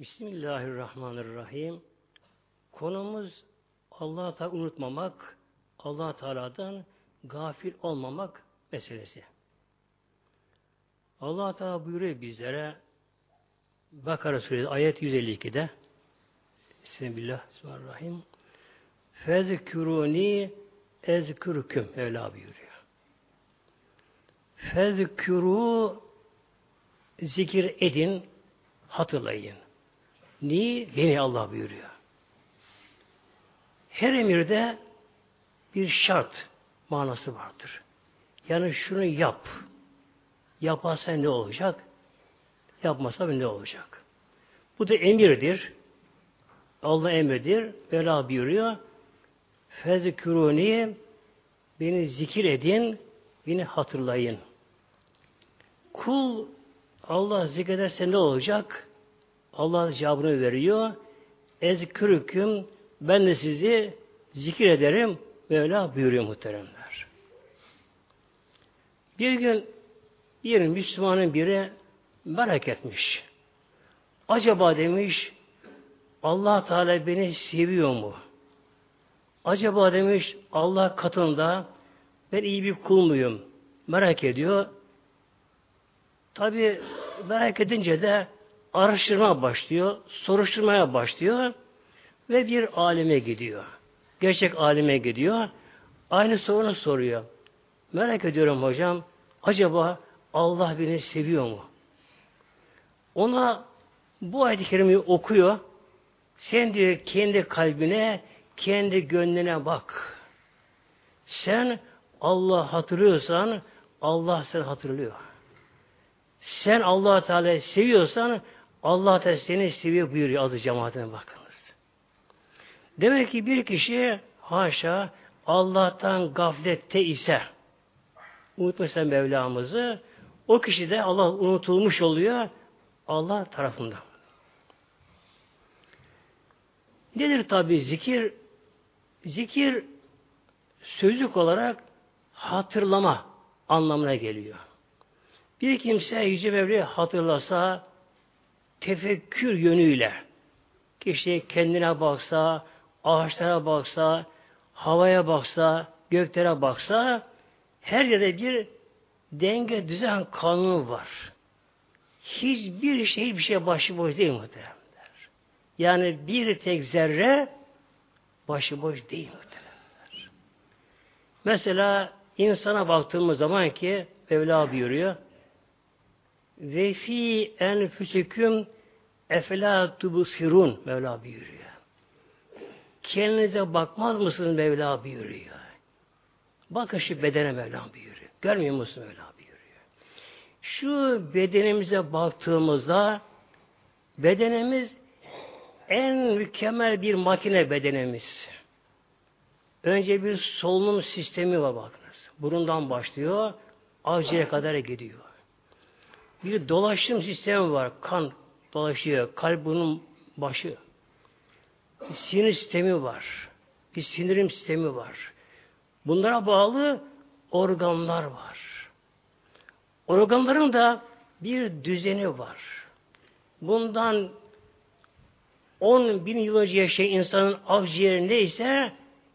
Bismillahirrahmanirrahim. Konumuz Allah Teala unutmamak, Allah Teala'dan gafil olmamak meselesi. Allah Teala buyuruyor bizlere Bakara Suresi ayet 152'de Bismillah, Bismillahirrahmanirrahim. Fezküruni ezkürküm Mevla buyuruyor. Fezkürü zikir edin, hatırlayın. Ni? Beni Allah buyuruyor. Her emirde bir şart manası vardır. Yani şunu yap. Yaparsan ne olacak? Yapmasa ne olacak? Bu da emirdir. Allah emredir. Vela buyuruyor. Fezküruni beni zikir edin, beni hatırlayın. Kul Allah zikrederse ne olacak? Allah cevabını veriyor. Ezkürüküm ben de sizi zikir ederim. Mevla buyuruyor muhteremler. Bir gün bir Müslümanın biri merak etmiş. Acaba demiş Allah Teala beni seviyor mu? Acaba demiş Allah katında ben iyi bir kul muyum? Merak ediyor. Tabi merak edince de araştırma başlıyor, soruşturmaya başlıyor ve bir alime gidiyor. Gerçek alime gidiyor. Aynı sorunu soruyor. Merak ediyorum hocam, acaba Allah beni seviyor mu? Ona bu ayet-i kerimeyi okuyor. Sen diyor kendi kalbine, kendi gönlüne bak. Sen Allah hatırlıyorsan Allah seni hatırlıyor. Sen Allah Teala'yı seviyorsan Allah Teala seni seviyor buyuruyor adı cemaatine bakınız. Demek ki bir kişi haşa Allah'tan gaflette ise unutmuşsa Mevlamızı o kişi de Allah unutulmuş oluyor Allah tarafından. Nedir tabi zikir? Zikir sözlük olarak hatırlama anlamına geliyor. Bir kimse Yüce Mevla'yı hatırlasa tefekkür yönüyle kişi kendine baksa, ağaçlara baksa, havaya baksa, göklere baksa her yerde bir denge, düzen kanunu var. Hiçbir şey bir şey başıboş değil muhteremler. Yani bir tek zerre başıboş değil muhteremler. Mesela insana baktığımız zaman ki Mevla buyuruyor ve fi enfüsüküm efela tubusirun Mevla buyuruyor. Kendinize bakmaz mısınız Mevla buyuruyor. Bakın şu bedene Mevla buyuruyor. Görmüyor musun Mevla buyuruyor. Şu bedenimize baktığımızda bedenimiz en mükemmel bir makine bedenimiz. Önce bir solunum sistemi var bakınız. Burundan başlıyor, akciğere kadar gidiyor. Bir dolaşım sistemi var. Kan dolaşıyor. Kalp bunun başı. Sinir sistemi var. Bir sinirim sistemi var. Bunlara bağlı organlar var. Organların da bir düzeni var. Bundan 10 bin yıl önce yaşayan insanın akciğeri neyse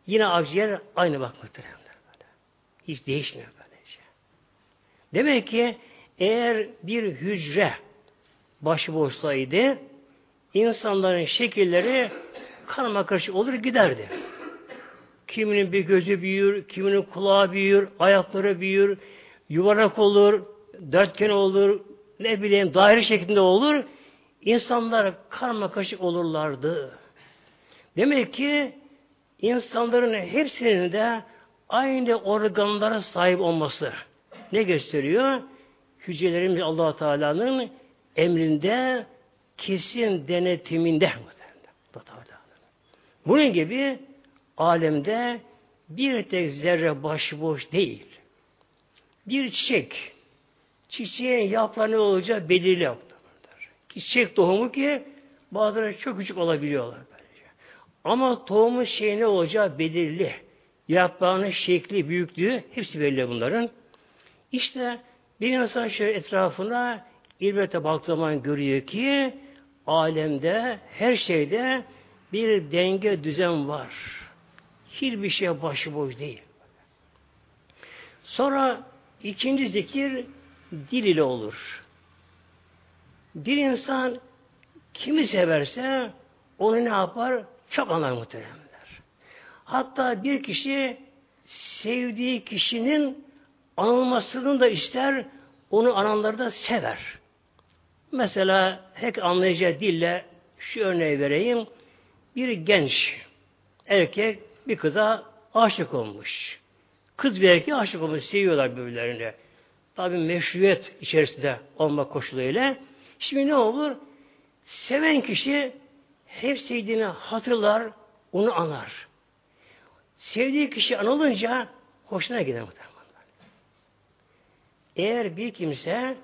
yine akciğer aynı bak muhteremler. Hiç değişmiyor böylece. Demek ki eğer bir hücre başıboşsaydı insanların şekilleri karma karışık olur giderdi. Kiminin bir gözü büyür, kiminin kulağı büyür, ayakları büyür, yuvarlak olur, dörtgen olur, ne bileyim daire şeklinde olur. İnsanlar karma karışık olurlardı. Demek ki insanların hepsinin de aynı organlara sahip olması ne gösteriyor? hücrelerimiz allah Teala'nın emrinde kesin denetiminde bunun gibi alemde bir tek zerre başıboş değil. Bir çiçek çiçeğin yaprağı ne olacağı belirli yaptırır. Çiçek tohumu ki bazıları çok küçük olabiliyorlar. Böylece. Ama tohumun şey ne olacağı belirli. Yaprağının şekli, büyüklüğü hepsi belli bunların. İşte bir insan şöyle etrafına ilbete baktığı zaman görüyor ki alemde, her şeyde bir denge, düzen var. Hiçbir şey başıboş değil. Sonra ikinci zikir dil ile olur. Bir insan kimi severse onu ne yapar? Çok anlar muhteremler. Hatta bir kişi sevdiği kişinin anılmasını da ister, onu ananları da sever. Mesela hek anlayacağı dille şu örneği vereyim. Bir genç erkek bir kıza aşık olmuş. Kız bir erkeğe aşık olmuş. Seviyorlar birbirlerini. Tabi meşruiyet içerisinde olma koşuluyla. Şimdi ne olur? Seven kişi hep sevdiğini hatırlar, onu anar. Sevdiği kişi anılınca hoşuna gider muhtemelen. Eğer bir kimse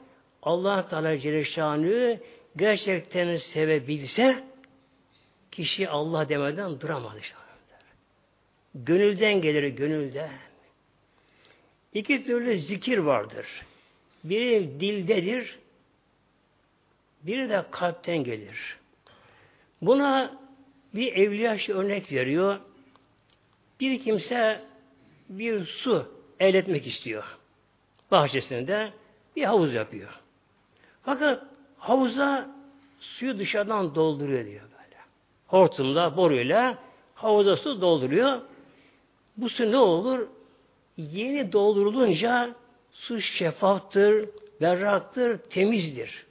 Allah Teala Celle gerçekten sevebilse kişi Allah demeden duramaz işte. Gönülden gelir, gönülden. İki türlü zikir vardır. Biri dildedir, biri de kalpten gelir. Buna bir evliya örnek veriyor. Bir kimse bir su elde etmek istiyor. Bahçesinde bir havuz yapıyor. Fakat havuza suyu dışarıdan dolduruyor diyor böyle. Hortumla, boruyla havuza su dolduruyor. Bu su ne olur? Yeni doldurulunca su şeffaftır, berraktır, temizdir.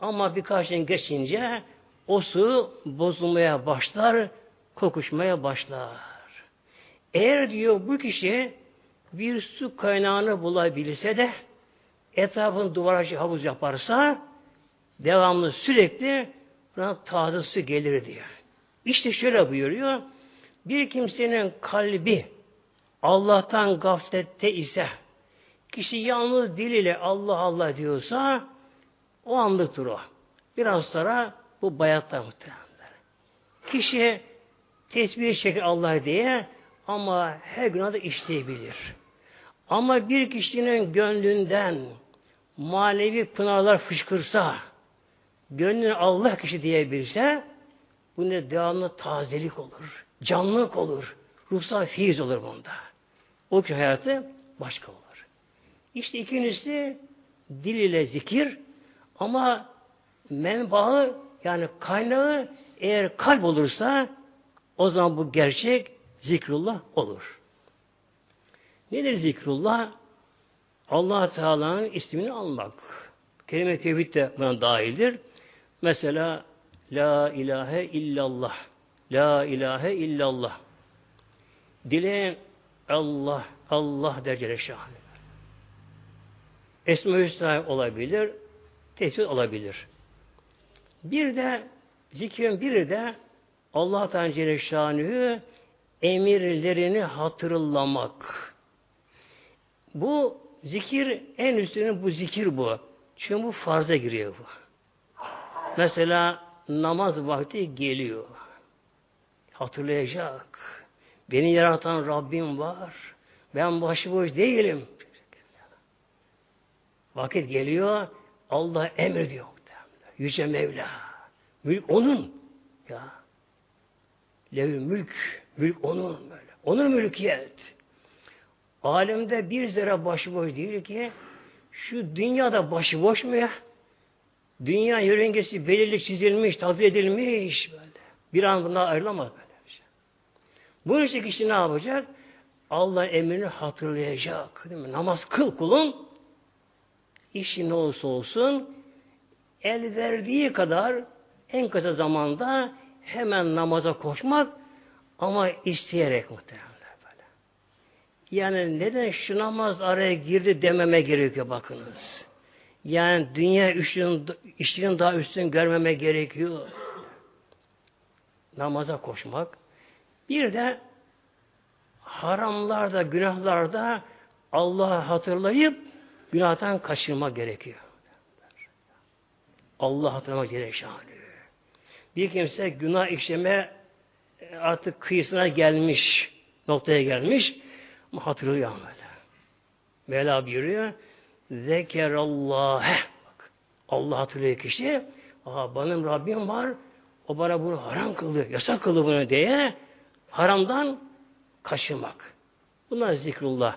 Ama birkaç gün geçince o su bozulmaya başlar, kokuşmaya başlar. Eğer diyor bu kişi bir su kaynağını bulabilirse de etrafını duvar havuz yaparsa devamlı sürekli buna taze su gelir diyor. İşte şöyle buyuruyor. Bir kimsenin kalbi Allah'tan gaflette ise kişi yalnız diliyle Allah Allah diyorsa o anlıktır o. Biraz sonra bu bayatlar muhtemelen. Kişi tesbih çeker Allah diye ama her günah da işleyebilir. Ama bir kişinin gönlünden manevi pınarlar fışkırsa, gönlünü Allah kişi diyebilse, bu ne devamlı tazelik olur, canlılık olur, ruhsal fiiz olur bunda. O ki hayatı başka olur. İşte ikincisi dil ile zikir ama menbaı yani kaynağı eğer kalp olursa o zaman bu gerçek zikrullah olur. Nedir zikrullah? Allah Teala'nın ismini almak. Kelime tevhid de buna dahildir. Mesela La ilahe illallah. La ilahe illallah. Dileyen Allah, Allah derece şahane. Esma-i olabilir, tesbih olabilir. Bir de zikrin biri de Allah Teala Celle emirlerini hatırlamak. Bu zikir en üstüne bu zikir bu. Çünkü bu farza giriyor bu. Mesela namaz vakti geliyor. Hatırlayacak. Beni yaratan Rabbim var. Ben başıboş değilim. Vakit geliyor. Allah emrediyor. Yüce Mevla. Mülk onun. Ya. Lev mülk. Mülk onun böyle. Onun mülkiyet. Alemde bir zerre başıboş değil ki şu dünyada başıboş mu ya? Dünya yörüngesi belirli çizilmiş, tadı edilmiş böyle. Bir an bundan ayrılamaz böyle bir şey. Bunun için kişi ne yapacak? Allah emrini hatırlayacak. Değil mi? Namaz kıl kulum. İşi ne olursa olsun el verdiği kadar en kısa zamanda hemen namaza koşmak ama isteyerek muhtemelen. Yani neden şu namaz araya girdi dememe gerekiyor bakınız. Yani dünya işinin, işinin daha üstün görmeme gerekiyor. Namaza koşmak. Bir de haramlarda, günahlarda Allah'ı hatırlayıp günahtan kaçırma gerekiyor. Allah hatırlamak gerekiyor. Bir kimse günah işleme artık kıyısına gelmiş, noktaya gelmiş ama hatırlıyor böyle. Mevla buyuruyor Zekerallâhe. Bak, Allah hatırlıyor kişi. aha benim Rabbim var, o bana bunu haram kıldı, yasak kıldı bunu diye haramdan kaçınmak. Bunlar zikrullah.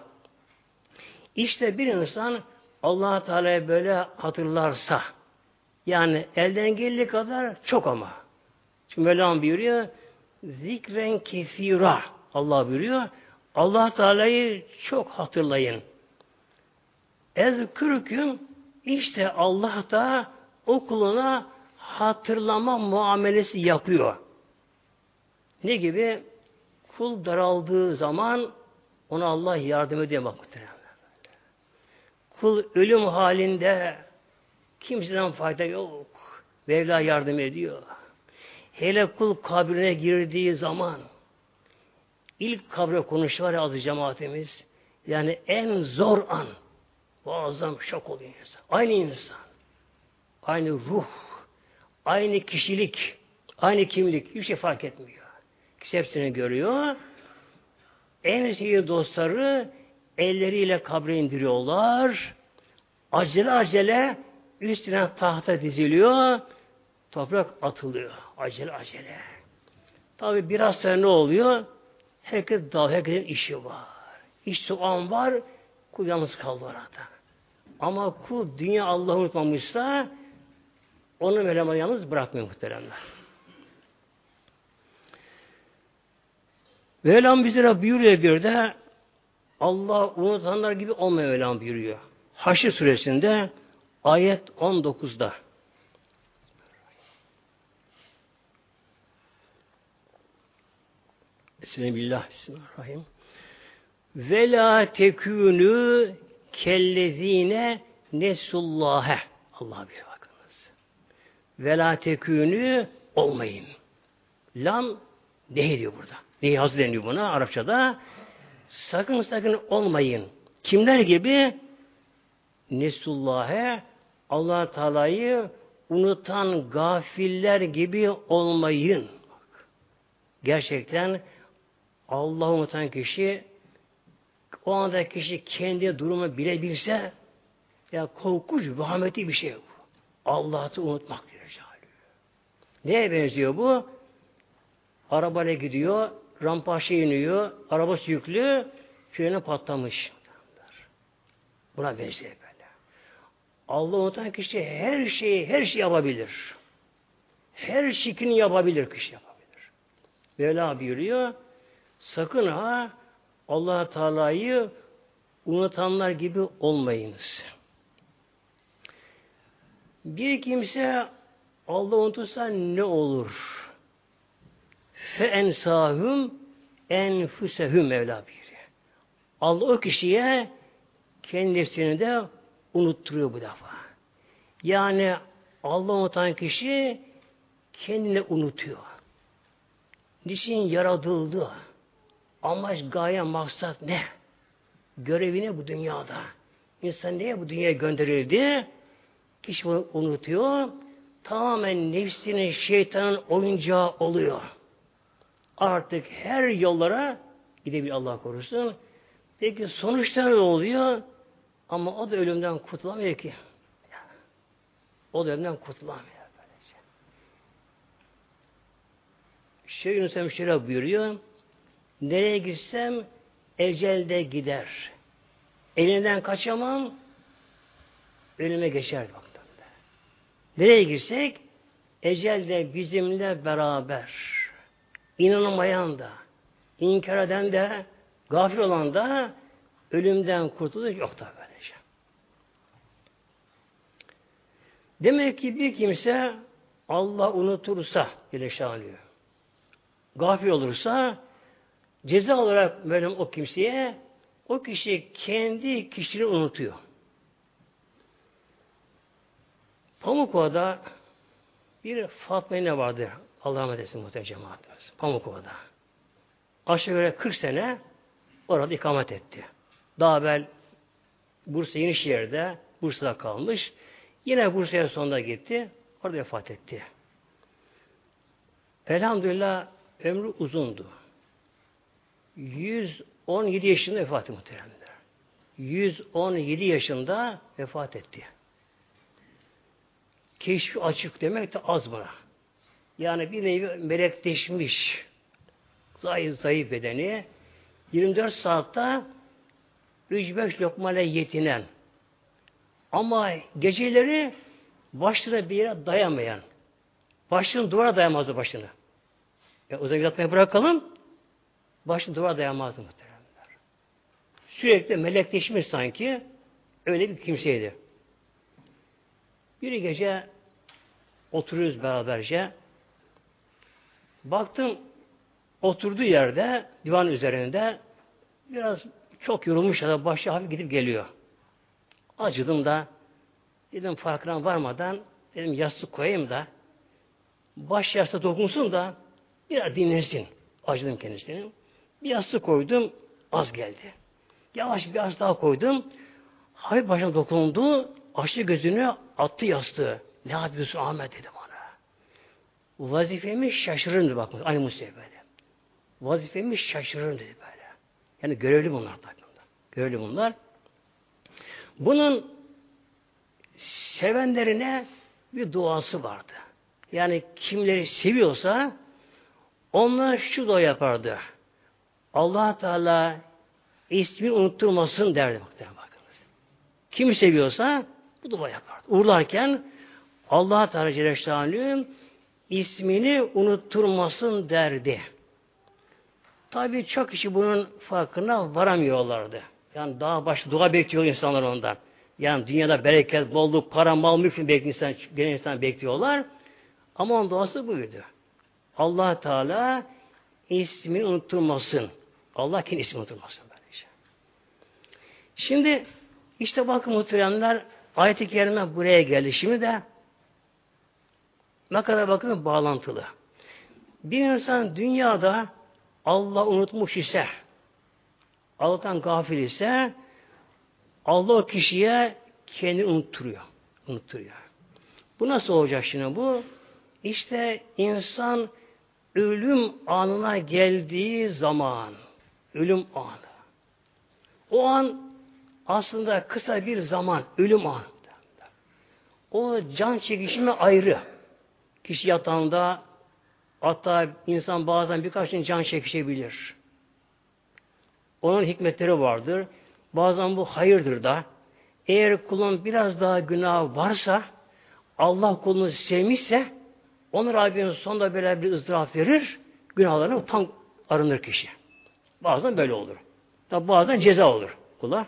İşte bir insan allah Teala'yı böyle hatırlarsa, yani elden geldiği kadar çok ama. Çünkü Mevlam buyuruyor, zikren kefira Allah buyuruyor. Allah Teala'yı çok hatırlayın. Ezkürküm işte Allah da o kuluna hatırlama muamelesi yapıyor. Ne gibi? Kul daraldığı zaman ona Allah yardım ediyor bak Kul ölüm halinde kimseden fayda yok. Mevla yardım ediyor. Hele kul kabrine girdiği zaman ilk kabre konuşu var ya azı cemaatimiz. Yani en zor an. Muazzam şok oluyor insan. Aynı insan. Aynı ruh. Aynı kişilik. Aynı kimlik. Hiçbir şey fark etmiyor. Kişi hepsini görüyor. En sevgili dostları elleriyle kabre indiriyorlar. Acele acele üstüne tahta diziliyor. Toprak atılıyor. Acele acele. Tabi biraz sonra ne oluyor? Herkes dal, herkesin işi var. İş an var, kul yalnız kaldı orada. Ama kul dünya Allah'ı unutmamışsa onu Mevlam yalnız bırakmıyor muhteremler. Mevlam bize buyuruyor bir de Allah unutanlar gibi olmuyor Mevlam buyuruyor. Haşr suresinde ayet 19'da Bismillah, Bismillahirrahmanirrahim. Ve la tekûnü kellezine nesullâhe. Allah bir bakınız. Ve la tekûnü olmayın. Lam ne diyor burada? Neyi hazır deniyor buna Arapçada? Sakın sakın olmayın. Kimler gibi? Nesullâhe allah Teala'yı unutan gafiller gibi olmayın. Gerçekten Allah'ı unutan kişi o anda kişi kendi durumu bilebilse ya korkunç, rahmetli bir şey bu. Allah'ı unutmak diyor. Neye benziyor bu? Arabayla gidiyor, rampa aşağı iniyor, arabası yüklü, freni patlamış. Buna benziyor böyle. Allah unutan kişi her şeyi, her şeyi yapabilir. Her şiklini yapabilir kişi yapabilir. Mevla buyuruyor, sakın ha allah Teala'yı unutanlar gibi olmayınız. Bir kimse Allah unutursa ne olur? Fe ensahum enfusehum Mevla buyuruyor. Allah o kişiye kendisini de unutturuyor bu defa. Yani Allah unutan kişi kendini unutuyor. Niçin yaratıldı? Amaç, gaye, maksat ne? Görevi ne bu dünyada? İnsan niye bu dünyaya gönderildi? Kişi bunu unutuyor. Tamamen nefsinin, şeytanın oyuncağı oluyor. Artık her yollara gidebilir Allah korusun. Peki sonuçta ne oluyor? Ama o da ölümden kurtulamıyor ki. O da ölümden kurtulamıyor. Şeyh Yunus Emre buyuruyor. Nereye gitsem ecelde gider. Elinden kaçamam, ölüme geçer baktığında. Nereye girsek ecel de bizimle beraber. İnanamayan da, inkar eden de, gafil olan da ölümden kurtuluş yok da böylece. Demek ki bir kimse Allah unutursa bile şanlıyor. Gafil olursa Ceza olarak böyle o kimseye o kişi kendi kişiliğini unutuyor. Pamukova'da bir Fatma ne vardı. Allah rahmet eylesin muhtemelen cemaatimiz. Pamukova'da. Aşağı yukarı 40 sene orada ikamet etti. Daha evvel Bursa Yenişehir'de Bursa'da kalmış. Yine Bursa'ya sonunda gitti. Orada vefat etti. Elhamdülillah ömrü uzundu. 117 yaşında vefat etti muhteremler. 117 yaşında vefat etti. keşfi açık demek de az buna. Yani bir nevi melekleşmiş zayıf zayıf bedeni 24 saatte 3-5 lokmayla yetinen ama geceleri başına bir yere dayamayan başını duvara dayamazdı başını. E, o zaman yatmayı bırakalım başını duvara dayamazdı muhtemelen. Sürekli melekleşmiş sanki öyle bir kimseydi. Bir gece oturuyoruz beraberce. Baktım oturduğu yerde divan üzerinde biraz çok yorulmuş ya da başı hafif gidip geliyor. Acıdım da dedim farkına varmadan dedim yastık koyayım da baş yastığa dokunsun da biraz dinlensin. Acıdım kendisini. Bir yastık koydum az geldi. Yavaş bir yastık daha koydum. Hafif başına dokundu. Açtı gözünü attı yastığı. Ne yapıyorsun Ahmet dedi bana. Vazifemi şaşırın dedi bakın. Aynı Mustafa böyle. Vazifemi şaşırın dedi böyle. Yani görevli bunlar tabii. Görevli bunlar. Bunun sevenlerine bir duası vardı. Yani kimleri seviyorsa onlar şu dua yapardı. Allah Teala ismi unutturmasın derdi. Bakınız. Kim seviyorsa bu dua yapardı. Uğurlarken allah Teala Celle ismini unutturmasın derdi. Tabi çok kişi bunun farkına varamıyorlardı. Yani daha baş dua bekliyor insanlar ondan. Yani dünyada bereket, bolluk, para, mal, mülk bekliyor insan, genel insan bekliyorlar. Ama onun duası buydu. Allah Teala ismini unutturmasın. Allah kendi ismini. Böylece. Şimdi işte bakın muhteremler ayet-i kerime buraya geldi. Şimdi de ne kadar bakın bağlantılı. Bir insan dünyada Allah unutmuş ise Allah'tan gafil ise Allah o kişiye kendini unutturuyor. Unutturuyor. Bu nasıl olacak şimdi bu? İşte insan ölüm anına geldiği zaman ölüm anı. O an aslında kısa bir zaman ölüm anı. O can çekişimi ayrı. Kişi yatağında hatta insan bazen birkaç gün can çekişebilir. Onun hikmetleri vardır. Bazen bu hayırdır da. Eğer kulun biraz daha günah varsa Allah kulunu sevmişse onu Rabbinin sonunda böyle bir ızdırap verir. Günahlarını tam arınır kişi. Bazen böyle olur. Tabi bazen ceza olur kula.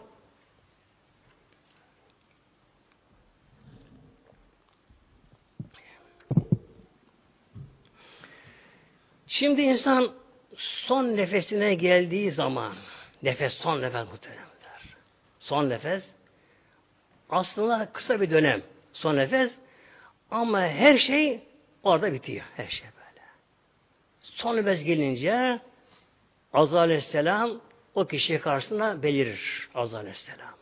Şimdi insan son nefesine geldiği zaman nefes son nefes muhteremler. Son nefes aslında kısa bir dönem son nefes ama her şey orada bitiyor. Her şey böyle. Son nefes gelince Azza aleyhisselam o kişiye karşısında belirir. Azza aleyhisselam.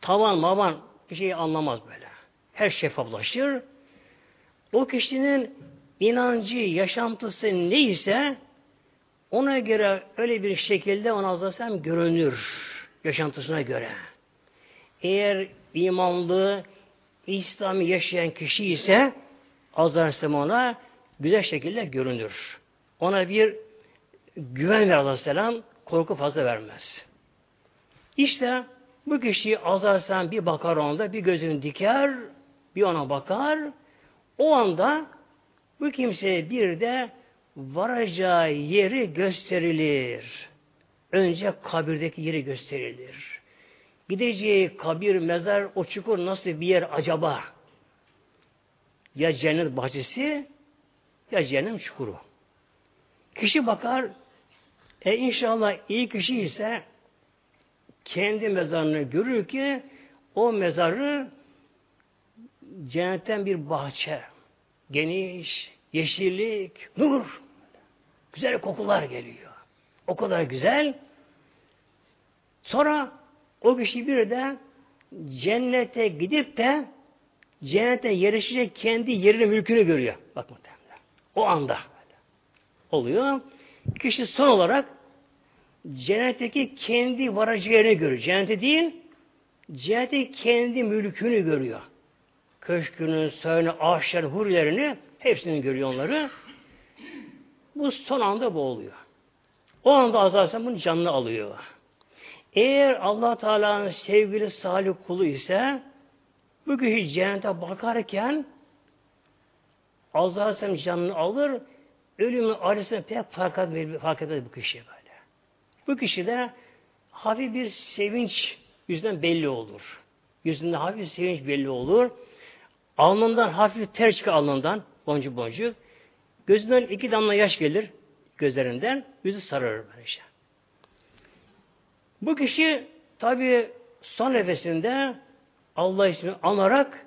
Tavan mavan bir şey anlamaz böyle. Her şeffaflaşır. O kişinin inancı, yaşantısı neyse ona göre öyle bir şekilde ona azalsam görünür. Yaşantısına göre. Eğer imanlı, İslam'ı yaşayan kişi ise azalsam ona güzel şekilde görünür. Ona bir güven ver Aleyhisselam, korku fazla vermez. İşte bu kişi azalsam bir bakar onda, bir gözünü diker, bir ona bakar. O anda bu kimseye bir de varacağı yeri gösterilir. Önce kabirdeki yeri gösterilir. Gideceği kabir, mezar, o çukur nasıl bir yer acaba? Ya cennet bahçesi ya cehennem çukuru. Kişi bakar, e inşallah iyi kişi ise kendi mezarını görür ki o mezarı cennetten bir bahçe, geniş, yeşillik, nur, güzel kokular geliyor. O kadar güzel. Sonra o kişi bir de cennete gidip de cennete yerleşecek kendi yerini mülkünü görüyor. Bak muhtemelen. O anda oluyor. Kişi son olarak cennetteki kendi varacağı yerini görüyor. Cenneti değil, cenneti kendi mülkünü görüyor. köşkünün, sayını, ağaçları, hurilerini hepsini görüyor onları. Bu son anda bu oluyor. O anda Azrail bunun canını alıyor. Eğer allah Teala'nın sevgili salih kulu ise bu kişi cennete bakarken Azrail canını alır, ölümün acısını pek fark etmez, fark etmez bu kişi böyle. Bu kişi de hafif bir sevinç yüzünden belli olur. Yüzünde hafif bir sevinç belli olur. Alnından hafif ter çıkar alnından boncuk boncuk. Gözünden iki damla yaş gelir gözlerinden. Yüzü sararır böylece. Bu kişi tabi son nefesinde Allah ismini anarak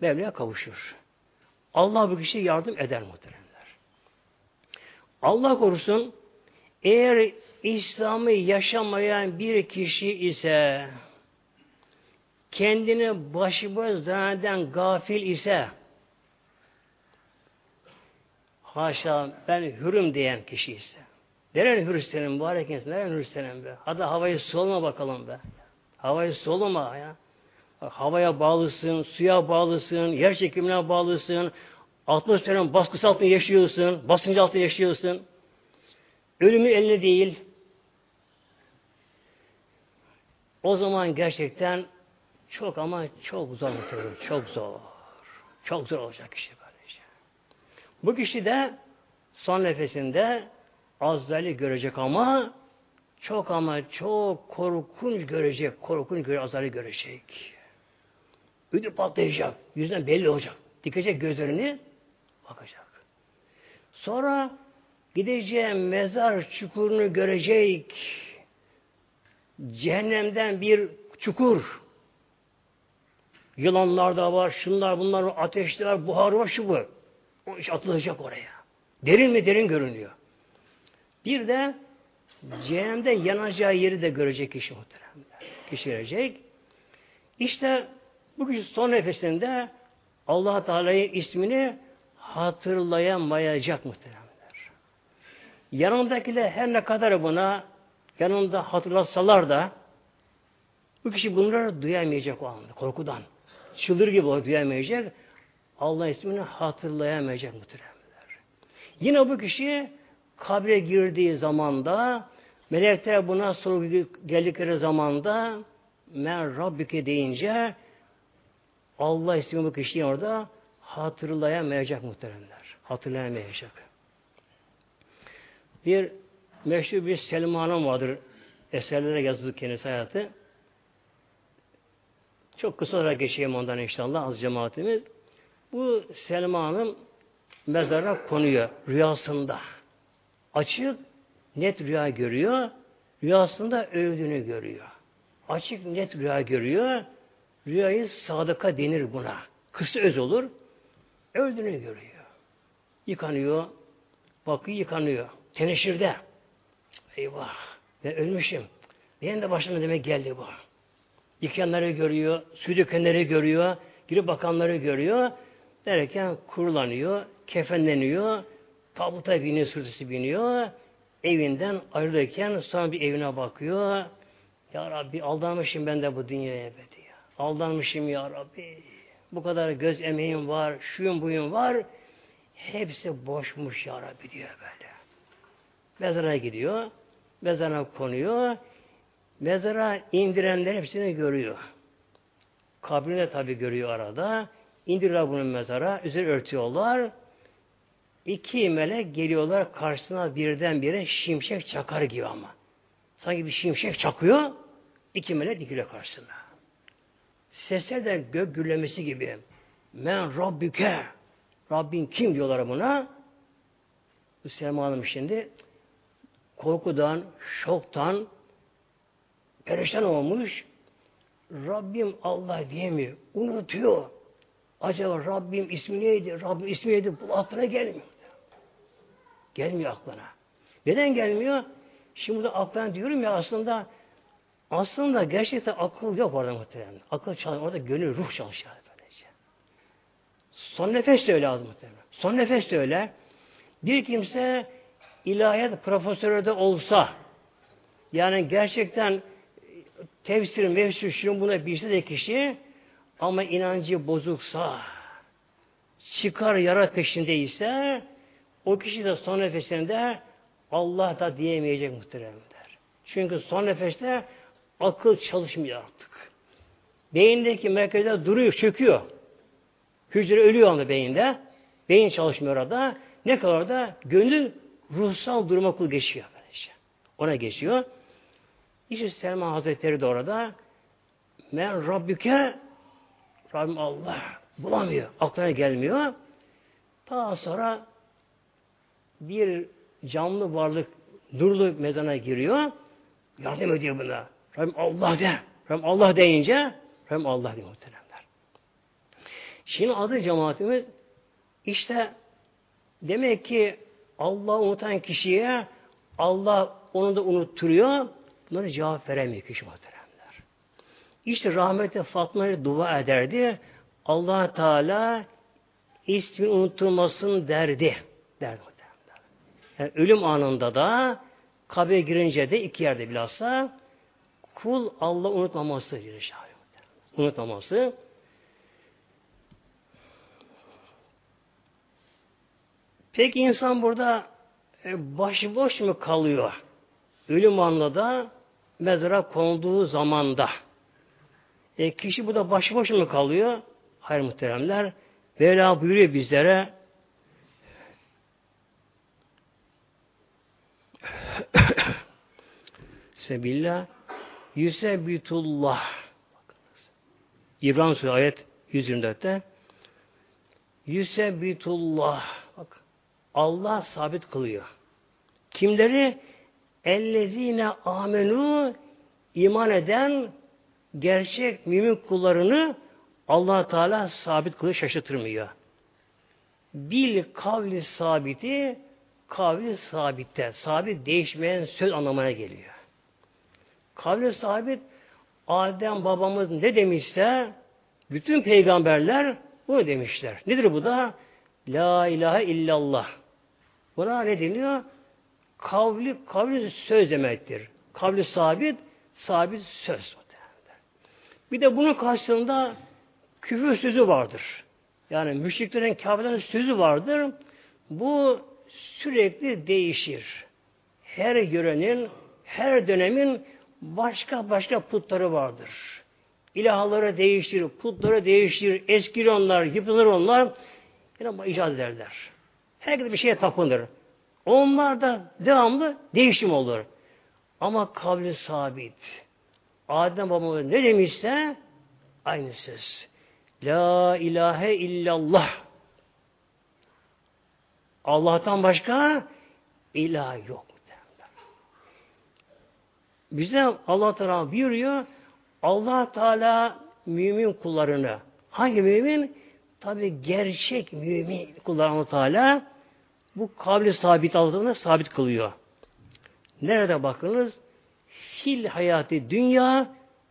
Mevla'ya kavuşur. Allah bu kişiye yardım eder muhteremler. Allah korusun eğer İslam'ı yaşamayan bir kişi ise kendini başıboş zanneden gafil ise haşa ben hürüm diyen kişi ise. Neren hür senin mübarek insan neren hür senin be? Hadi havayı solma bakalım be. Havayı solma ya. Havaya bağlısın, suya bağlısın, yer çekimine bağlısın, atmosferin baskısı altında yaşıyorsun, basıncı altında yaşıyorsun. Ölümü eline değil. O zaman gerçekten çok ama çok zor. Çok zor. Çok zor olacak kişi böylece. Bu kişi de son nefesinde Azrail'i görecek ama çok ama çok korkunç görecek. Korkunç görecek. Azrail'i görecek. Ödü patlayacak. Yüzünden belli olacak. Dikecek gözlerini bakacak. Sonra gideceği mezar çukurunu görecek. Cehennemden bir çukur. Yılanlar da var, şunlar bunlar var, ateşler, buhar var, şu bu. O iş atılacak oraya. Derin mi derin görünüyor. Bir de cehennemde yanacağı yeri de görecek kişi muhteremler. Kişi görecek. İşte bu kişi son nefesinde allah Teala'yı ismini hatırlayamayacak muhteremler. Yanındakiler her ne kadar buna yanında hatırlatsalar da bu kişi bunları duyamayacak o anda korkudan. Çıldır gibi o duyamayacak. Allah ismini hatırlayamayacak muhteremler. Yine bu kişi kabre girdiği zamanda melekler buna soru geldikleri zamanda men Rabbike deyince Allah ismi bu kişiyi orada hatırlayamayacak muhteremler. Hatırlayamayacak. Bir meşhur bir Selman'ın vardır. Eserlere yazıldı kendisi hayatı. Çok kısa olarak geçeyim ondan inşallah az cemaatimiz. Bu Selman'ın mezara konuyor rüyasında. Açık net rüya görüyor. Rüyasında övdüğünü görüyor. Açık net rüya görüyor. Rüyayı sadıka denir buna. Kısa öz olur. Öldüğünü görüyor. Yıkanıyor. Bakıyor yıkanıyor. Teneşirde. Eyvah. Ben ölmüşüm. Benim de başıma demek geldi bu. Yıkayanları görüyor. Su dökenleri görüyor. Girip bakanları görüyor. Derken kurulanıyor. Kefenleniyor. Tabuta biniyor. Sırtısı biniyor. Evinden ayrılırken sonra bir evine bakıyor. Ya Rabbi aldanmışım ben de bu dünyaya be diyor. Aldanmışım ya Rabbi. Bu kadar göz emeğim var, şuyum buyum var. Hepsi boşmuş ya Rabbi diyor böyle. Mezara gidiyor. Mezara konuyor. Mezara indirenler hepsini görüyor. Kabrini tabi görüyor arada. İndiriyorlar bunu mezara. Üzeri örtüyorlar. İki melek geliyorlar karşısına birden bire şimşek çakar gibi ama. Sanki bir şimşek çakıyor. iki melek dikiliyor karşısına. Sesler de gök gürlemesi gibi. Men Rabbüke. Rabbin kim diyorlar buna? Bu Selma Hanım şimdi korkudan, şoktan perişan olmuş. Rabbim Allah diyemiyor. Unutuyor. Acaba Rabbim ismi neydi? Rabbim ismi neydi? Bu aklına gelmiyor. Gelmiyor aklına. Neden gelmiyor? Şimdi de aklına diyorum ya aslında aslında gerçekten akıl yok orada muhtemelen. Akıl çalışıyor. Orada gönül, ruh çalışıyor böylece. Son nefes de öyle az muhtemelen. Son nefes de öyle. Bir kimse ilahiyat profesörü de olsa yani gerçekten tefsir, mevsür, şunun buna bilse de kişi Ama inancı bozuksa, çıkar yara peşindeyse, o kişi de son nefesinde Allah da diyemeyecek muhteremler. Çünkü son nefeste akıl çalışmıyor artık. Beyindeki merkezler duruyor, çöküyor. Hücre ölüyor anda beyinde. Beyin çalışmıyor orada. Ne kadar da gönül ruhsal duruma kul geçiyor. Böylece. Ona geçiyor. İşte Selman Hazretleri de orada men Rabbüke Rabbim Allah bulamıyor. Aklına gelmiyor. Daha sonra bir canlı varlık durlu mezana giriyor. Yardım ediyor buna. Rabbim Allah de. Rabbim Allah deyince Rabbim Allah diyor muhteremler. Şimdi adı cemaatimiz işte demek ki Allah'ı unutan kişiye Allah onu da unutturuyor. Bunları cevap veremiyor kişi muhteremler. İşte rahmeti Fatma'ya dua ederdi. allah Teala ismi unutulmasın derdi. Derdi muhteremler. Yani ölüm anında da kabre girince de iki yerde bilhassa kul Allah unutmaması diyor Unutmaması. Peki insan burada e, başıboş mu kalıyor? Ölüm anında da mezara konduğu zamanda. E, kişi burada başıboş mu kalıyor? Hayır muhteremler. Mevla buyuruyor bizlere Sebillah Yüsebitullah İbrahim Suresi ayet 124'te Yüsebitullah bak Allah sabit kılıyor. Kimleri? Ellezine amenu iman eden gerçek mümin kullarını allah Teala sabit kılıyor, şaşırtmıyor. Bil kavli sabiti kavli sabitte. Sabit değişmeyen söz anlamına geliyor. Kavli sabit Adem babamız ne demişse bütün peygamberler bunu demişler. Nedir bu da? La ilahe illallah. Buna ne deniyor? Kavli, kavli söz demektir. Kavli sabit, sabit söz. Bir de bunun karşısında küfür sözü vardır. Yani müşriklerin kafirlerin sözü vardır. Bu sürekli değişir. Her görenin, her dönemin başka başka putları vardır. İlahları değiştirir, putları değiştirir, eskilir onlar, yıpranır onlar. Yine icat ederler. Herkes bir şeye tapınır. Onlar da devamlı değişim olur. Ama kavli sabit. Adem babamız ne demişse aynı söz. La ilahe illallah. Allah'tan başka ilah yok. Bize Allah Teala buyuruyor Allah Teala mümin kullarını hangi mümin? Tabi gerçek mümin kullarını Teala bu kabli sabit altında sabit kılıyor. Nerede bakınız? Fil hayatı dünya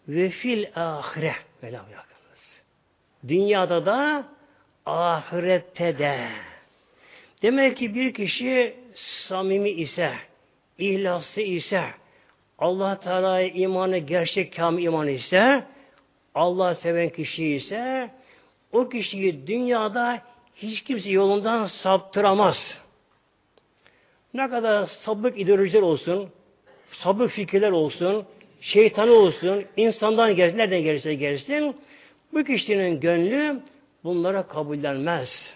ve fil ahire. Böyle bakınız. Dünyada da ahirette de. Demek ki bir kişi samimi ise, ihlaslı ise, Allah Teala'ya imanı gerçek kamil iman ise, Allah seven kişi ise, o kişiyi dünyada hiç kimse yolundan saptıramaz. Ne kadar sabık ideolojiler olsun, sabık fikirler olsun, şeytanı olsun, insandan gelsin, nereden gelirse gelsin, bu kişinin gönlü bunlara kabullenmez.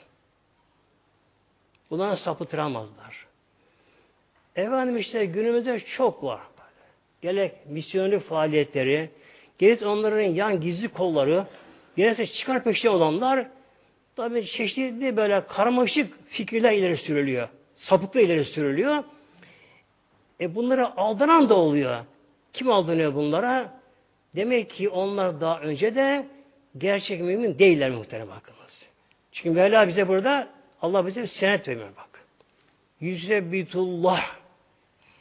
Bunlara sapıtıramazlar. Efendim işte günümüzde çok var. Gerek misyonelik faaliyetleri, gerek onların yan gizli kolları, gerekse çıkar peşinde olanlar tabi çeşitli böyle karmaşık fikirler ileri sürülüyor. Sapıkla ileri sürülüyor. E bunlara aldanan da oluyor. Kim aldanıyor bunlara? Demek ki onlar daha önce de gerçek mümin değiller muhterem bakınız. Çünkü Mevla bize burada Allah bize senet vermiyor bak. Yüzebitullah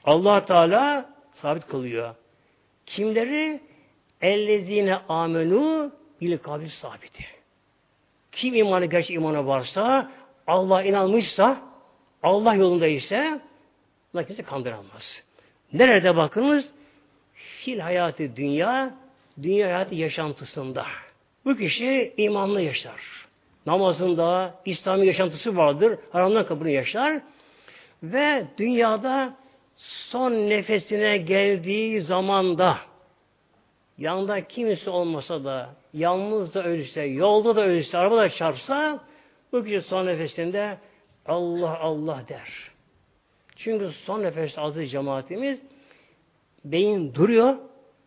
Allah Teala sabit kılıyor. Kimleri? Ellezine amenu bil kabil sabiti. Kim imanı gerçek imana varsa, Allah inanmışsa, Allah yolunda ise Allah kimse kandıramaz. Nerede bakınız? Fil hayatı dünya, dünya hayatı yaşantısında. Bu kişi imanlı yaşar. Namazında, İslami yaşantısı vardır. Haramdan kapını yaşar. Ve dünyada son nefesine geldiği zamanda yanında kimse olmasa da yalnız da ölürse, yolda da ölürse, arabada çarpsa bu kişi son nefesinde Allah Allah der. Çünkü son nefes azı cemaatimiz beyin duruyor,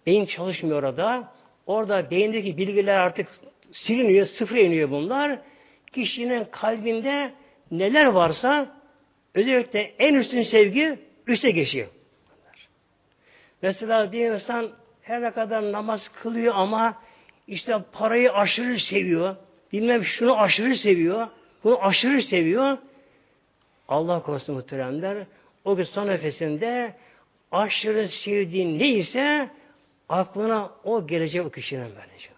beyin çalışmıyor orada. Orada beyindeki bilgiler artık siliniyor, sıfır iniyor bunlar. Kişinin kalbinde neler varsa özellikle en üstün sevgi üste geçiyor. Mesela bir insan her ne kadar namaz kılıyor ama işte parayı aşırı seviyor. Bilmem şunu aşırı seviyor. Bunu aşırı seviyor. Allah korusun muhteremler. O gün son nefesinde aşırı sevdiğin neyse aklına o gelecek o kişinin böylece.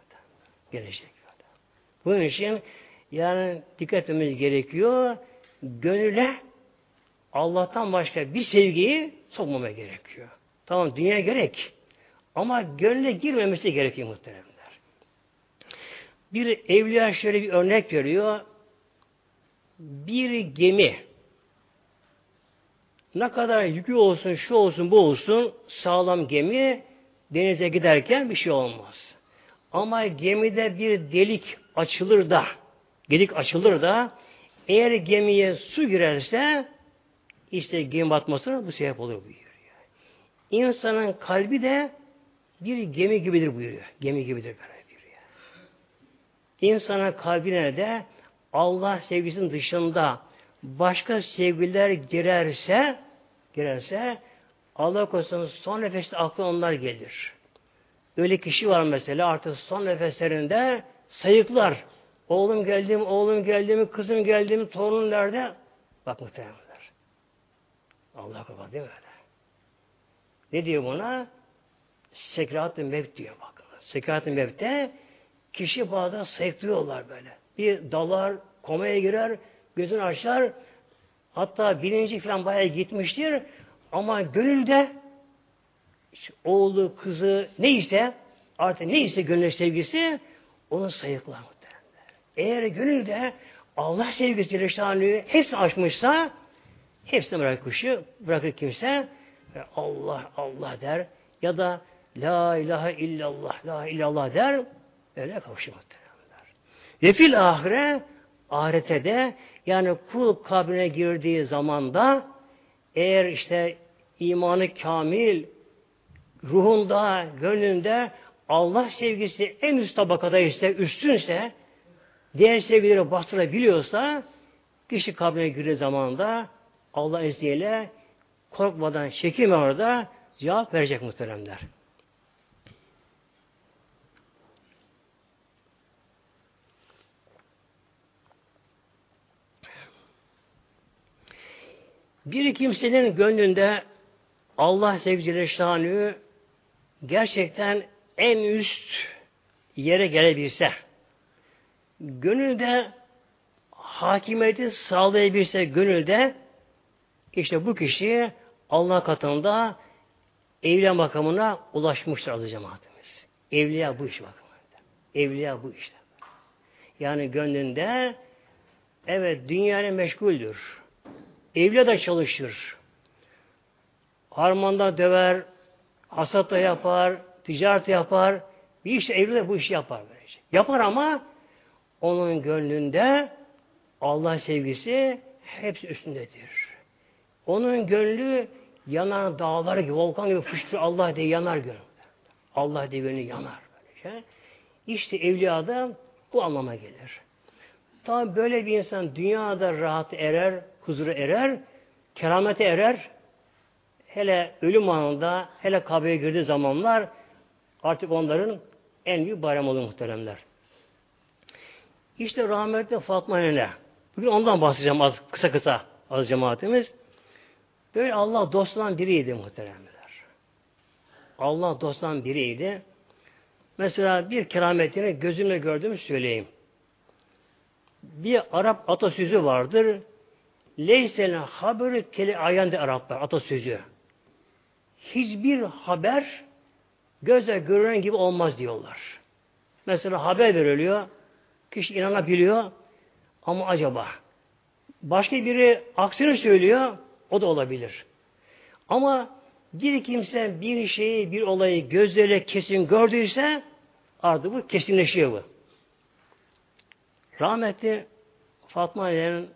Gelecek. Bunun için yani dikkat etmemiz gerekiyor. Gönüle Allah'tan başka bir sevgiyi sokmama gerekiyor. Tamam dünya gerek. Ama gönle girmemesi gerekiyor muhteremler. Bir evliya şöyle bir örnek veriyor. Bir gemi ne kadar yükü olsun, şu olsun, bu olsun sağlam gemi denize giderken bir şey olmaz. Ama gemide bir delik açılır da delik açılır da eğer gemiye su girerse işte gemi batmasına bu sebep olur buyuruyor. İnsanın kalbi de bir gemi gibidir buyuruyor. Gemi gibidir buyuruyor. İnsanın kalbine de Allah sevgisinin dışında başka sevgiler girerse girerse Allah korusun son nefeste aklı onlar gelir. Öyle kişi var mesela artık son nefeslerinde sayıklar. Oğlum geldi mi, oğlum geldi mi, kızım geldi mi, torunum nerede? Bak muhtemelenler. Allah kapat değil mi öyle? Ne diyor buna? Sekrat-ı mevt diyor bakın. Sekrat-ı mevte kişi bazen sayıklıyorlar böyle. Bir dalar, komaya girer, gözünü açar, hatta bilinci falan bayağı gitmiştir ama gönülde oğlu, kızı neyse artık neyse gönül sevgisi onu sayıklar. Eğer gönülde Allah sevgisi Reşanlığı hepsini açmışsa hepsini bırakmışı bırakır kimse ve Allah Allah der ya da La ilahe illallah La illallah der öyle kavuşur muhtemelenler. Ve fil ahire ahirete de yani kul kabrine girdiği zamanda eğer işte imanı kamil ruhunda, gönlünde Allah sevgisi en üst tabakada ise, üstünse, diğer sevgileri bastırabiliyorsa, kişi kabrine girdiği zamanda Allah izniyle korkmadan, çekinme orada cevap verecek muhteremler. Bir kimsenin gönlünde Allah sevgili şanı gerçekten en üst yere gelebilse, gönülde hakimiyeti sağlayabilse gönülde, işte bu kişi Allah katında evliya makamına ulaşmıştır azı cemaatimiz. Evliya bu iş bakımında. Evliya bu işte. Yani gönlünde evet dünyayla meşguldür. Evliya da çalışır. Harmanda döver, hasat yapar, ticaret yapar. Bir işte evli de bu işi yapar. Böylece. Yapar ama onun gönlünde Allah sevgisi hepsi üstündedir. Onun gönlü yanan dağlar gibi, volkan gibi fışkır Allah diye yanar gönlü. Allah diye gönlü yanar. Böylece. İşte evliyada bu anlama gelir. Tabi böyle bir insan dünyada rahat erer, huzura erer, keramete erer, hele ölüm anında, hele kabreye girdiği zamanlar artık onların en büyük bayram olur muhteremler. İşte rahmetli Fatma Nene. Bugün ondan bahsedeceğim az kısa kısa az cemaatimiz. Böyle Allah dostundan biriydi muhteremler. Allah dostundan biriydi. Mesela bir kerametini gözümle gördüğümü söyleyeyim. Bir Arap atasözü vardır. Leysel haberü keli ayande Araplar atasözü hiçbir haber göze görünen gibi olmaz diyorlar. Mesela haber veriliyor. Kişi inanabiliyor. Ama acaba başka biri aksini söylüyor. O da olabilir. Ama bir kimse bir şeyi, bir olayı gözleriyle kesin gördüyse artık bu kesinleşiyor bu. Rahmetli Fatma Ali'nin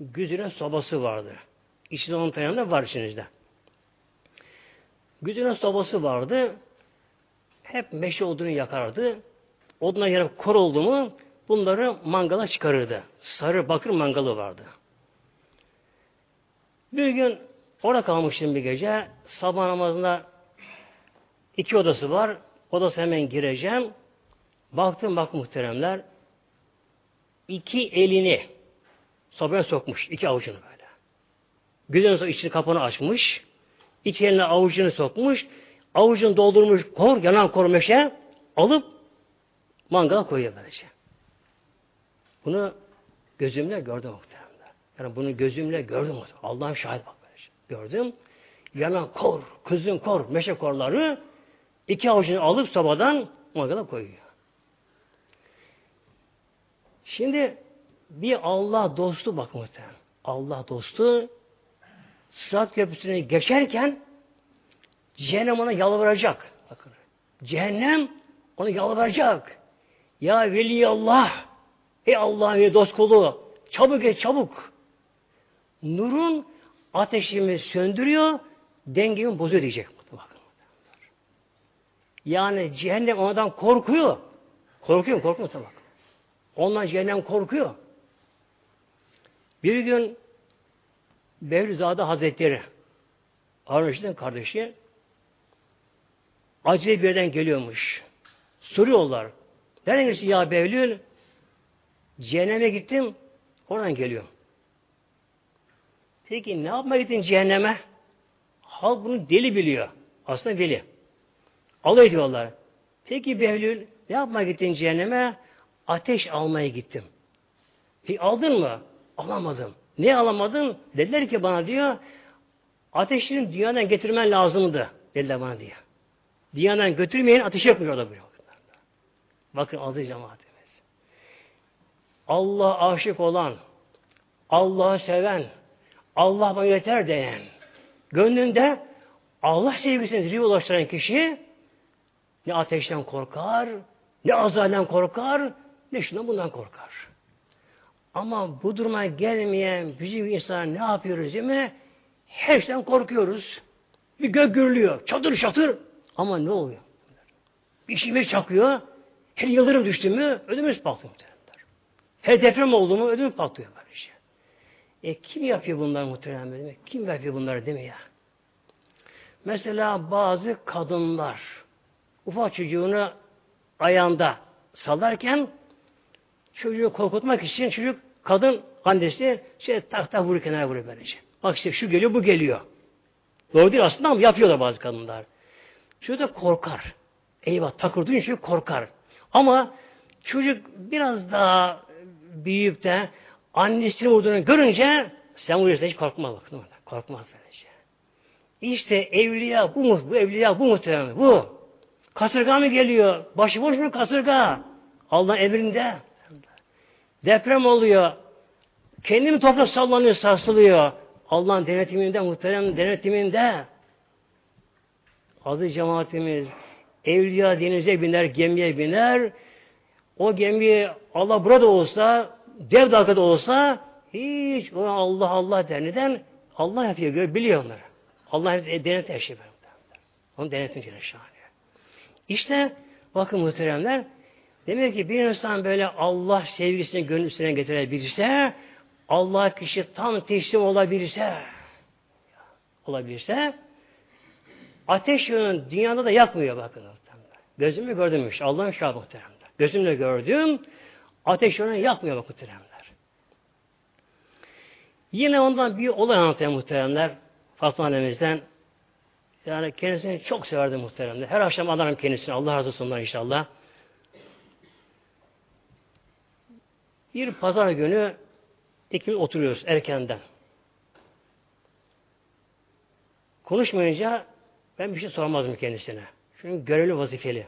güzüne sobası vardı. İçinde onun tanıyanı var içinizde. Güzüne sobası vardı. Hep meşe olduğunu yakardı. Oduna yarıp kor oldu mu bunları mangala çıkarırdı. Sarı bakır mangalı vardı. Bir gün orada kalmıştım bir gece. Sabah namazında iki odası var. Odası hemen gireceğim. Baktım bak muhteremler. iki elini sobaya sokmuş. iki avucunu böyle. Güzel sonra içini kapını açmış. İki eline avucunu sokmuş. Avucunu doldurmuş kor, yanan kor meşe alıp mangala koyuyor böylece. Bunu gözümle gördüm. Yani bunu gözümle gördüm. Allah'ın şahit bak böylece. Gördüm. Yanan kor, kızın kor, meşe korları iki avucunu alıp sobadan mangala koyuyor. Şimdi bir Allah dostu bak muhtemelen. Allah dostu Sırat köprüsüne geçerken cehennem ona yalvaracak. Bakın. Cehennem ona yalvaracak. Ya Veli Allah ey Allah'ın dost kulu çabuk et çabuk. Nurun ateşimi söndürüyor dengemi bozuyor diyecek. Bakın. Yani cehennem ondan korkuyor. Korkuyor mu? Korkmuyor tabi. Ondan cehennem korkuyor. Bir gün Bevlizade Hazretleri Harun kardeşi acele bir yerden geliyormuş. Soruyorlar. Nereden geçti ya Bevlül? Cehenneme gittim. Oradan geliyor. Peki ne yapmaya gittin cehenneme? Halk bunu deli biliyor. Aslında veli. Alay ediyorlar. Peki Behlül ne yapmaya gittin cehenneme? Ateş almaya gittim. Peki aldın mı? Alamadım. Ne alamadın? Dediler ki bana diyor ateşini dünyadan getirmen lazımdı. Dediler bana diyor. Dünyadan götürmeyin ateş yapmıyor da buyuruyor. Bakın adı cemaatimiz. Allah aşık olan, Allah'ı seven, Allah bana yeter diyen, gönlünde Allah sevgisini zirve ulaştıran kişi ne ateşten korkar, ne azalden korkar, ne şundan bundan korkar. Ama bu duruma gelmeyen bizim insan ne yapıyoruz değil mi? Her şeyden korkuyoruz. Bir gök gürlüyor. Çatır çatır. Ama ne oluyor? Bir şeyime çakıyor. Her yıldırım düştü mü ödümüz patlıyor. Her deprem oldu mu ödümüz patlıyor. E kim yapıyor bunları muhtemelen değil? Kim yapıyor bunları değil mi ya? Mesela bazı kadınlar ufak çocuğunu ayağında sallarken çocuğu korkutmak için çocuk kadın annesi şey tahta vurur kenara vuruyor böylece. Bak işte şu geliyor bu geliyor. Doğru değil aslında ama yapıyorlar bazı kadınlar. Çocuk da korkar. Eyvah takır duyunca korkar. Ama çocuk biraz daha büyüyüp de annesini vurduğunu görünce sen vuruyorsun hiç korkma bak. Korkmaz böylece. İşte evliya bu mu? Bu evliya bu muhtemelen. Bu. Kasırga mı geliyor? Başıboş mu kasırga? Allah'ın emrinde. Deprem oluyor. Kendimi toprak sallanıyor, sarsılıyor. Allah'ın denetiminde, muhterem denetiminde. Adı cemaatimiz. Evliya denize biner, gemiye biner. O gemi Allah burada olsa, dev dalgada olsa hiç ona Allah Allah der. Neden? Allah yapıyor, biliyor onları. Allah denet her şey. Onu denetim şahane. İşte bakın muhteremler demek ki bir insan böyle Allah sevgisini gönül üstüne getirebilirse Allah kişi tam teslim olabilirse olabilirse ateş yönün dünyada da yakmıyor bakın. Gözümle gördüm işte. Allah'ın şahı muhteremler. Gözümle gördüm. Ateş yönünü yakmıyor bak muhteremler. Yine ondan bir olay anlatayım muhteremler. Fatma annemizden. Yani kendisini çok severdi muhteremler. Her akşam anlarım kendisini. Allah razı olsun inşallah. Bir pazar günü ikimiz oturuyoruz erkenden. Konuşmayınca ben bir şey sormazdım kendisine. Çünkü görevli vazifeli.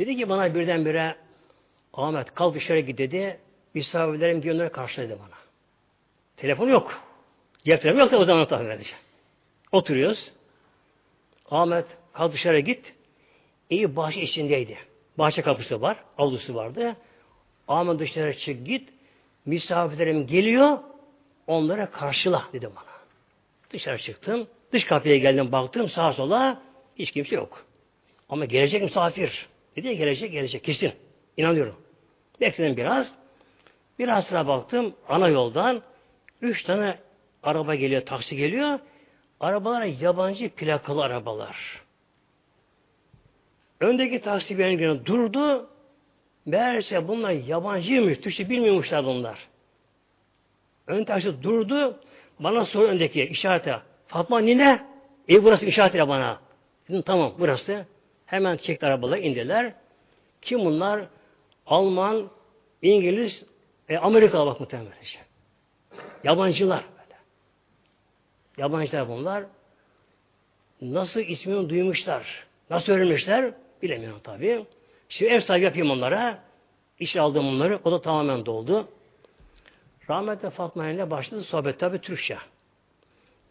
Dedi ki bana birdenbire Ahmet kalk dışarı git dedi. Misafirlerim diyor karşıladı bana. Telefon yok. Cep telefonu yok da o zaman tahmin edeceğim. Oturuyoruz. Ahmet kalk dışarı git. İyi bahçe içindeydi. Bahçe kapısı var. Avlusu vardı. Ahmet dışarı çık git. Misafirlerim geliyor. Onlara karşıla dedi bana. Dışarı çıktım. Dış kapıya geldim baktım sağa sola hiç kimse yok. Ama gelecek misafir. Dedi gelecek gelecek kesin. İnanıyorum. Bekledim biraz. Biraz sıra baktım ana yoldan üç tane araba geliyor, taksi geliyor. Arabalar yabancı plakalı arabalar. Öndeki taksi benim durdu. Meğerse bunlar yabancıymış, Türkçe bilmiyormuşlar bunlar. Ön taksi durdu. Bana soru öndeki işarete. Fatma nine? E burası işaret ile bana. Dedim tamam burası. Hemen çekti arabalar indiler. Kim bunlar? Alman, İngiliz, e, Amerikalı bak muhtemelen. Yabancılar böyle. Yabancılar bunlar. Nasıl ismini duymuşlar? Nasıl öğrenmişler? Bilemiyorum tabii. Şimdi ev sahibi yapayım onlara. İş aldım onları. O da tamamen doldu. Rahmetli Fatma ile başladı sohbet tabi Türkçe.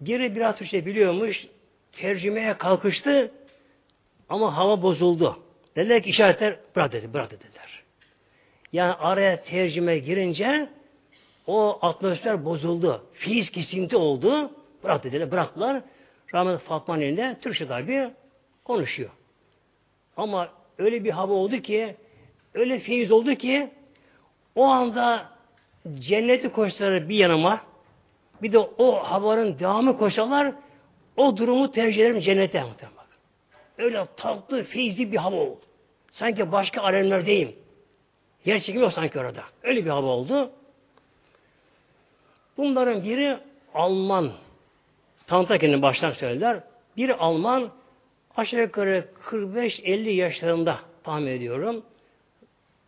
Geri biraz Türkçe biliyormuş. Tercümeye kalkıştı. Ama hava bozuldu. Dediler ki işaretler bırak dedi, bırak dediler. Yani araya tercüme girince o atmosfer bozuldu. Fiiz kesinti oldu. Bırak dediler, bıraktılar. Rahmetli Fatma'nın elinde Türkçe tabi konuşuyor. Ama öyle bir hava oldu ki, öyle feyiz oldu ki, o anda cenneti koşsalar bir yanıma, bir de o havanın devamı koşarlar, o durumu tercih ederim cennete muhtemelen. Öyle tatlı, feyizli bir hava oldu. Sanki başka alemlerdeyim. Yer çekimi yok sanki orada. Öyle bir hava oldu. Bunların biri Alman. Tanıtarken baştan söylediler. Biri Alman aşağı yukarı 45-50 yaşlarında tahmin ediyorum.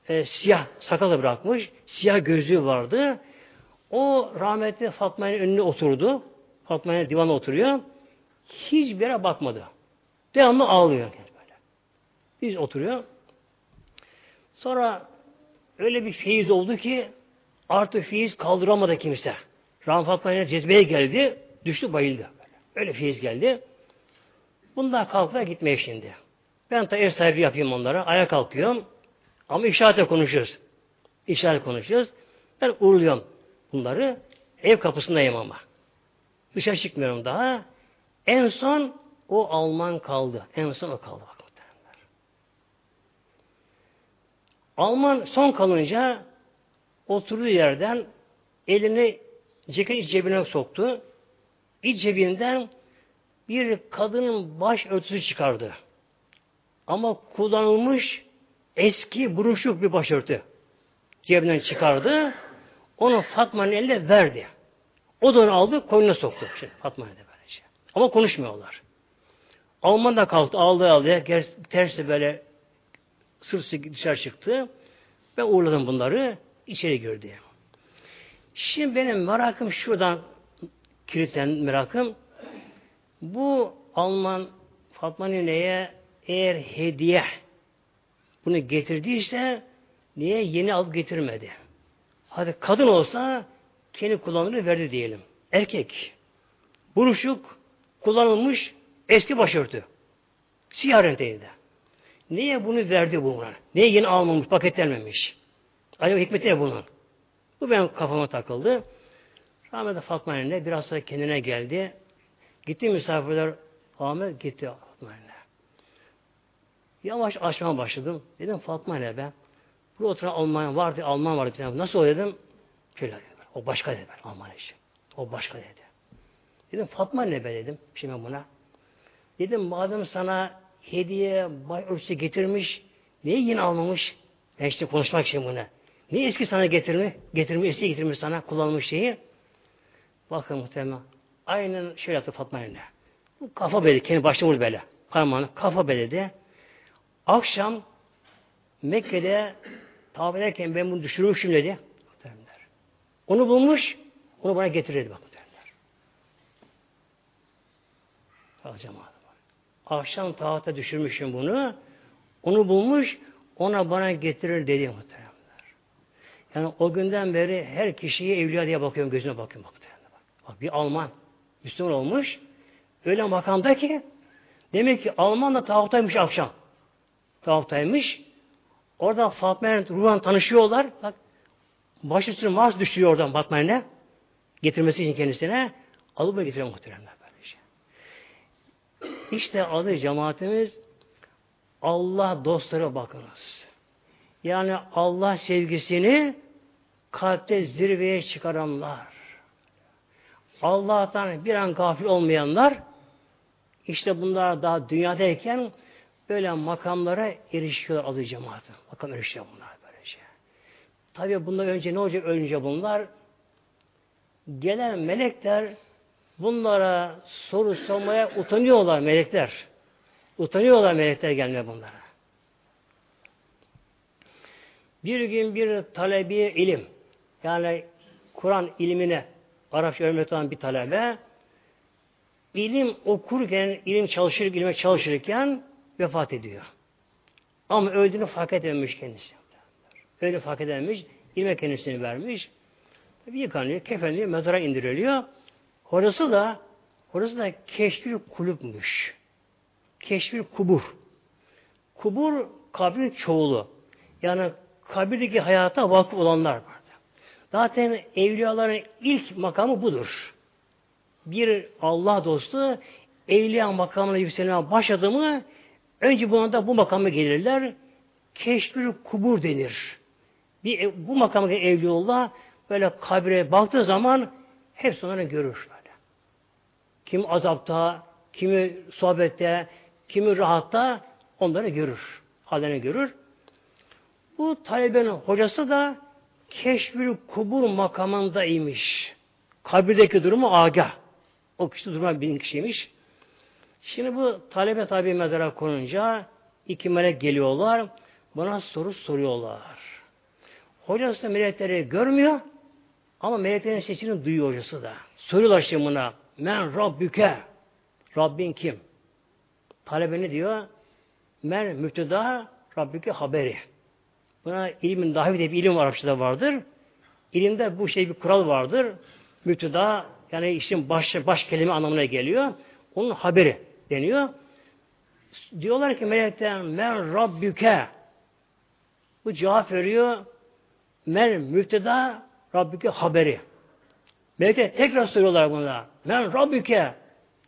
E, siyah sakalı bırakmış. Siyah gözlüğü vardı. O rahmetli Fatma'nın önüne oturdu. Fatma'nın divana oturuyor. Hiçbir yere bakmadı. Devamlı ağlıyor. Böyle. Biz oturuyor. Sonra öyle bir feyiz oldu ki artık feyiz kaldıramadı kimse. Fatma'ya cezbeye geldi. Düştü bayıldı. Öyle feyiz geldi. Bunlar kalktılar gitmeye şimdi. Ben de ev sahibi yapayım onlara. Ayağa kalkıyorum. Ama işaretle konuşuyoruz. İşaret konuşuyoruz. Ben uğurluyorum bunları. Ev kapısındayım ama. Dışarı çıkmıyorum daha. En son o Alman kaldı. En son o kaldı. Bak, Alman son kalınca oturduğu yerden elini ceket iç cebine soktu. İç cebinden bir kadının baş örtüsü çıkardı. Ama kullanılmış eski buruşuk bir başörtü. Cebinden çıkardı. Onu Fatma'nın eline verdi. O da onu aldı, koynuna soktu. Şey, Fatma'ya da böylece. Ama konuşmuyorlar. Alman da kalktı, ağlaya ağlaya, tersi böyle sırsı dışarı çıktı. Ben uğurladım bunları, içeri girdi. Şimdi benim merakım şuradan kilitlen merakım. Bu Alman Fatma Nine'ye eğer hediye bunu getirdiyse niye yeni alıp getirmedi? Hadi kadın olsa kendi kullanımını verdi diyelim. Erkek. Buruşuk, kullanılmış eski başörtü. Siyah renkteydi. Niye bunu verdi buna? Niye yeni almamış, paketlenmemiş? Acaba hikmeti ne bunun? Bu benim kafama takıldı. Rahmetli Fatma Anne biraz sonra kendine geldi. Gitti misafirler. Ahmet gitti Fatma Anne. Yavaş açmaya başladım. Dedim Fatma Anne ben. Bu oturan Alman vardı, Alman vardı. Nasıl o dedim? Şöyle O başka dedi. Alman işi. O başka dedi. Dedim Fatma ne be dedim. Şimdi buna. Dedim madem sana hediye bay ölçüsü getirmiş, niye yine almamış? Ben işte konuşmak için buna. Niye eski sana getirmiş? Getirmiş, eski getirmiş sana kullanılmış şeyi. Bakın muhtemelen. Aynen şöyle yaptı Fatma eline. Kafa beledi. Kendi başına vurdu böyle. Parmağını kafa beledi. Akşam Mekke'de tavaf ederken ben bunu düşürmüşüm dedi. Onu bulmuş, onu bana getirirdi bak muhtemelenler. Akşam Akşam tahta düşürmüşüm bunu. Onu bulmuş, ona bana getirir dedi muhteremler. Yani o günden beri her kişiye evliya diye bakıyorum, gözüne bakıyorum. Muhteremler. Bak bir Alman, Müslüman olmuş, öyle makamda ki demek ki Alman da tavaftaymış akşam. Tavaftaymış. Orada Fatma Ruhan tanışıyorlar. Bak başı üstüne Mars düşüyor oradan Fatma'ya getirmesi için kendisine alıp getiriyor muhteremler. İşte adı cemaatimiz Allah dostları bakınız. Yani Allah sevgisini kalpte zirveye çıkaranlar. Allah'tan bir an gafil olmayanlar işte bunlar daha dünyadayken böyle makamlara erişiyorlar adı cemaati. Makam erişiyor bunlar böylece. Tabi bundan önce ne olacak önce bunlar? Gelen melekler bunlara soru sormaya utanıyorlar melekler. Utanıyorlar melekler gelmeye bunlara. Bir gün bir talebi ilim, yani Kur'an ilmine Arapça öğrenmek olan bir talebe, ilim okurken, ilim çalışır, ilme çalışırken vefat ediyor. Ama öldüğünü fark edememiş kendisi. Öyle fark edememiş, ilme kendisini vermiş. Yıkanıyor, kefenliyor, mezara indiriliyor. Orası da orası da keşfir kulüpmüş. Keşfir kubur. Kubur kabrin çoğulu. Yani kabirdeki hayata vakıf olanlar vardı. Zaten evliyaların ilk makamı budur. Bir Allah dostu evliya makamına yükselmeye başladı mı önce buna da bu makama gelirler. Keşfir kubur denir. Bir, bu makama evliyaullah böyle kabre baktığı zaman hepsi onları görür. Kim azapta, kimi sohbette, kimi rahatta onları görür. Halini görür. Bu talebenin hocası da keşfül kubur makamındaymış. Kabirdeki durumu agah. O kişi duruma bin kişiymiş. Şimdi bu talebe tabi mezara konunca iki melek geliyorlar. Bana soru soruyorlar. Hocası da melekleri görmüyor ama meleklerin sesini duyuyor hocası da. Soruyorlar şimdi buna. Men Rabbüke. Rabbin kim? Talebe diyor? Men müfteda Rabbüke haberi. Buna ilmin dahi diye bir ilim var Arapçada vardır. İlimde bu şey bir kural vardır. Müfteda yani işin baş, baş kelime anlamına geliyor. Onun haberi deniyor. Diyorlar ki melekten men Rabbüke. Bu cevap veriyor. Men müfteda Rabbüke haberi. Melekler tekrar soruyorlar buna. Men Rabbüke.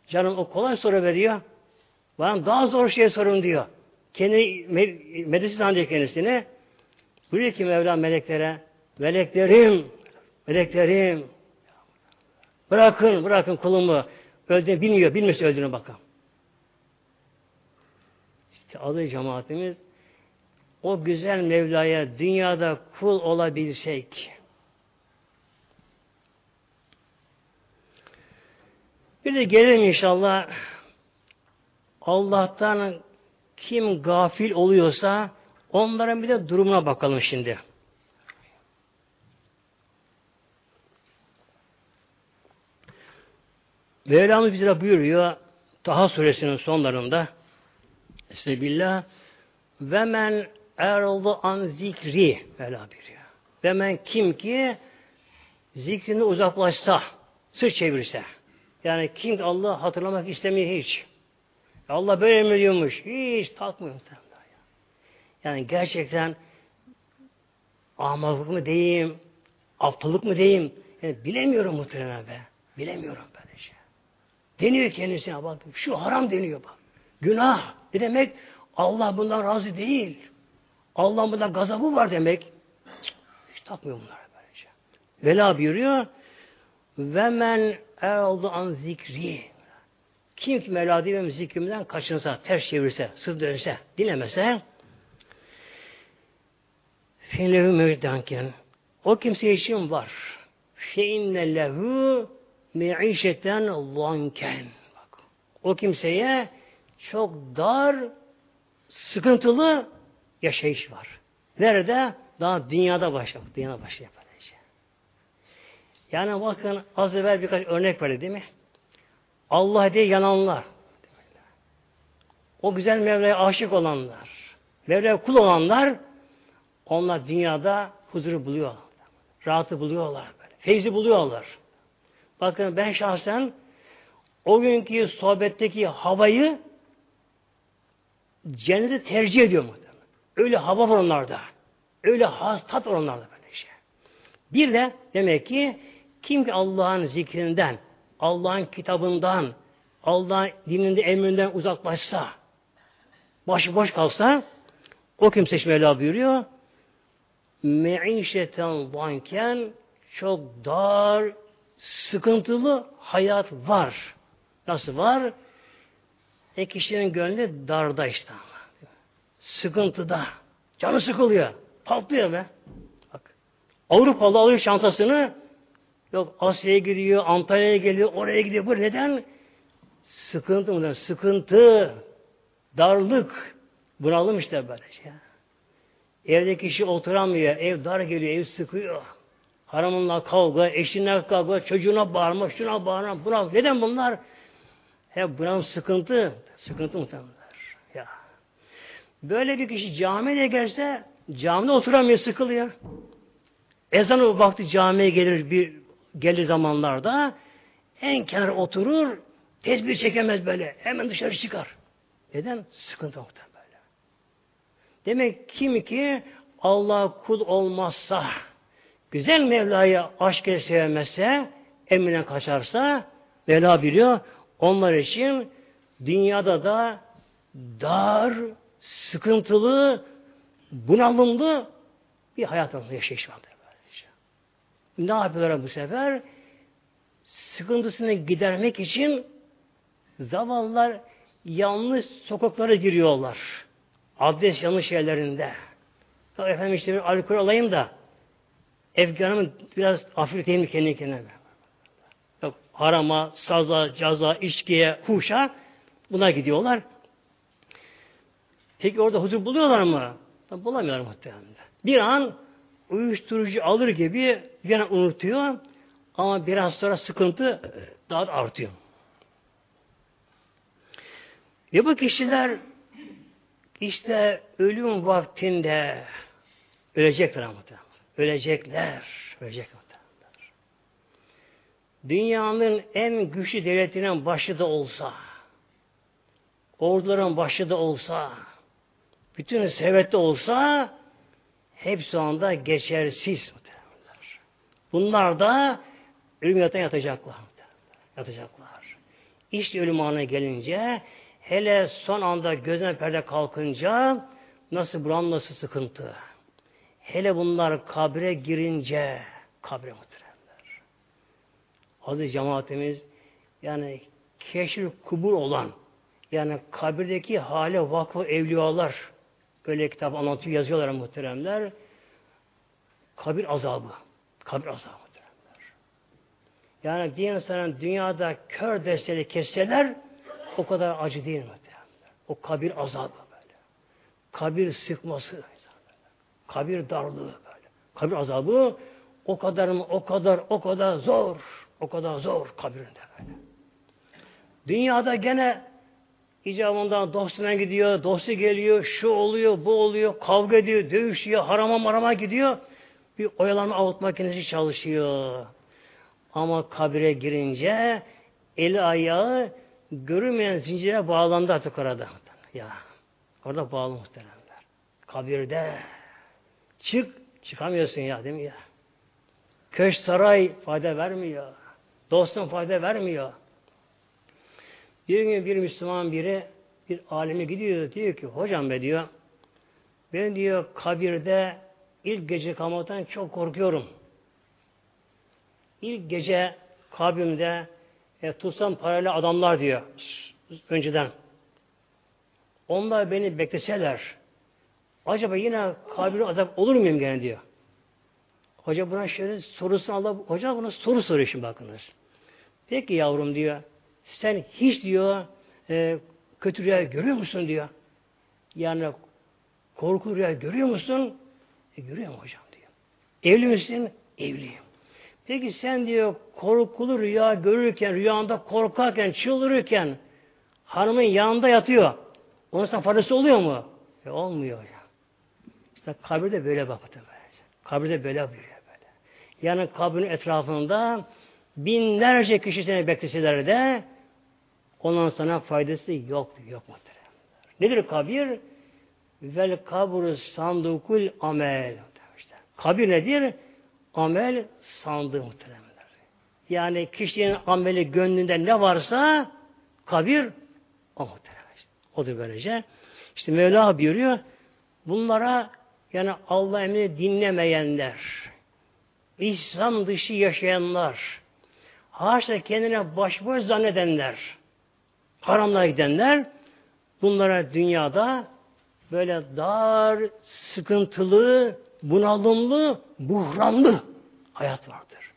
Canım o kolay soru veriyor. Bana daha zor şey sorun diyor. Kendi medrese zannediyor kendisine. Buyuruyor ki Mevla meleklere meleklerim meleklerim bırakın bırakın kulumu öldüğünü bilmiyor. Bilmesi öldüğünü bakın. İşte adı cemaatimiz o güzel Mevla'ya dünyada kul olabilsek Bir de gelelim inşallah Allah'tan kim gafil oluyorsa onların bir de durumuna bakalım şimdi. Mevlamız bize buyuruyor Taha suresinin sonlarında Estağfirullah ve men eroldu an zikri Mevla buyuruyor. Ve men kim ki zikrini uzaklaşsa, sırt çevirse, yani kim Allah hatırlamak istemiyor hiç. Allah böyle mi diyormuş? Hiç takmıyor. Yani gerçekten ahmaklık mı diyeyim, aptallık mı diyeyim? Yani bilemiyorum muhtemelen be. Bilemiyorum böyle şey. Deniyor kendisine bak. Şu haram deniyor bak. Günah. Ne demek? Allah bundan razı değil. Allah bundan gazabı var demek. Hiç takmıyor bunlar böylece. Şey. Vela buyuruyor. Ve men E'aldu an zikri. Kim ki Mevla benim zikrimden kaçınsa, ters çevirse, sır dönse, dinlemese fenlehu mevdanken o kimse için var. Feinne lehu me'işeten lanken. O kimseye çok dar, sıkıntılı yaşayış var. Nerede? Daha dünyada başlıyor. Dünyada başlıyor. Yani bakın az evvel birkaç örnek verdi değil mi? Allah diye yananlar. O güzel Mevla'ya aşık olanlar. Mevla kul olanlar onlar dünyada huzuru buluyorlar. Rahatı buluyorlar. Böyle. Feyzi buluyorlar. Bakın ben şahsen o günkü sohbetteki havayı cenneti tercih ediyorum. Öyle hava var onlarda. Öyle haz, tat var onlarda böyle şey. Bir de demek ki kim ki Allah'ın zikrinden, Allah'ın kitabından, Allah'ın dininde emrinden uzaklaşsa, başı boş kalsa, o kimse şimdi Mevla buyuruyor, meişeten vanken çok dar, sıkıntılı hayat var. Nasıl var? E kişinin gönlü darda işte ama. Sıkıntıda. Canı sıkılıyor. Patlıyor be. Bak. Avrupalı alıyor çantasını yok Asya'ya gidiyor, Antalya'ya geliyor, oraya gidiyor. Bu neden? Sıkıntı mı? Sıkıntı, darlık, bunalım işte böyle şey. Evde kişi oturamıyor, ev dar geliyor, ev sıkıyor. Hanımınla kavga, eşinle kavga, çocuğuna bağırma, şuna bağırma, buna. Neden bunlar? Hep buna sıkıntı, sıkıntı muhtemelenler. Ya. Böyle bir kişi camiye gelse, camide oturamıyor, sıkılıyor. Ezan vakti camiye gelir bir gelir zamanlarda en kenar oturur, tesbih çekemez böyle. Hemen dışarı çıkar. Neden? Sıkıntı muhtemelen böyle. Demek kim ki Allah kul olmazsa, güzel Mevla'yı aşk ile sevmezse, emrine kaçarsa, Mevla biliyor, onlar için dünyada da dar, sıkıntılı, bunalımlı bir hayat yaşayış. Ne yapıyorlar bu sefer? Sıkıntısını gidermek için zavallılar yanlış sokaklara giriyorlar. Adres yanlış yerlerinde. Ya efendim işte bir alkol alayım da Efgan'ımın biraz hafifleteyim mi kendi kendine. Yok, harama, saza, caza, içkiye, huşa buna gidiyorlar. Peki orada huzur buluyorlar mı? Bulamıyorlar muhtemelen. Bir an uyuşturucu alır gibi bir an unutuyor ama biraz sonra sıkıntı daha da artıyor. Ve bu kişiler işte ölüm vaktinde ölecekler muhtemelen. Ölecekler. Ölecekler. Dünyanın en güçlü devletinin başı da olsa, orduların başı da olsa, bütün servette olsa, hepsi anda geçersiz. Bunlar da ölüm yatan yatacaklar. Yatacaklar. İşte ölüm anına gelince hele son anda gözüne perde kalkınca nasıl buram nasıl sıkıntı. Hele bunlar kabre girince kabre muhteremler. Aziz cemaatimiz yani keşif kubur olan yani kabirdeki hale vakfı evliyalar öyle kitap anlatıyor yazıyorlar muhteremler. Kabir azabı. Kabir azabı. Yani bir insanın dünyada kör desteli kesseler o kadar acı değil mi? O kabir azabı böyle. Kabir sıkması. Kabir darlığı böyle. Kabir azabı o kadar mı o kadar o kadar zor. O kadar zor kabirinde böyle. Dünyada gene icabından dostuna gidiyor, dostu geliyor, şu oluyor, bu oluyor, kavga ediyor, dövüşüyor, harama marama gidiyor. Bir oyalanma avut makinesi çalışıyor. Ama kabire girince eli ayağı görünmeyen zincire bağlandı artık orada. Ya orada bağlı muhteremler. Kabirde çık çıkamıyorsun ya değil mi ya? Köş saray fayda vermiyor. Dostun fayda vermiyor. Bir gün bir Müslüman biri bir alime gidiyor diyor ki hocam be diyor ben diyor kabirde ilk gece kalmaktan çok korkuyorum. İlk gece kabrimde e, tutsam parayla adamlar diyor önceden. Onlar beni bekleseler acaba yine kabirde azap olur muyum gene diyor. Hoca buna şöyle sorusunu Allah, hoca buna soru soruyor şimdi bakınız. Peki yavrum diyor, sen hiç diyor e, kötü rüya görüyor musun diyor. Yani korku rüya görüyor musun? E, hocam diyor. Evli misin? Evliyim. Peki sen diyor korkulu rüya görürken, rüyanda korkarken, çıldırırken hanımın yanında yatıyor. Onun sana faydası oluyor mu? E olmuyor ya. İşte kabirde böyle böyle. Kabirde böyle buyuruyor böyle. Yani kabrin etrafında binlerce kişi seni bekleseler de ondan sana faydası yok. Yok muhteremler. Nedir kabir? Vel kabru sandukul amel. Kabir nedir? Amel sandığı muhteremler. Yani kişinin ameli gönlünde ne varsa kabir o muhterem. İşte. Odur böylece. İşte Mevla buyuruyor bunlara yani Allah emrini dinlemeyenler, İslam dışı yaşayanlar, haşa kendine başboş zannedenler, haramlara gidenler, bunlara dünyada böyle dar, sıkıntılı, bunalımlı, buhranlı hayat vardır.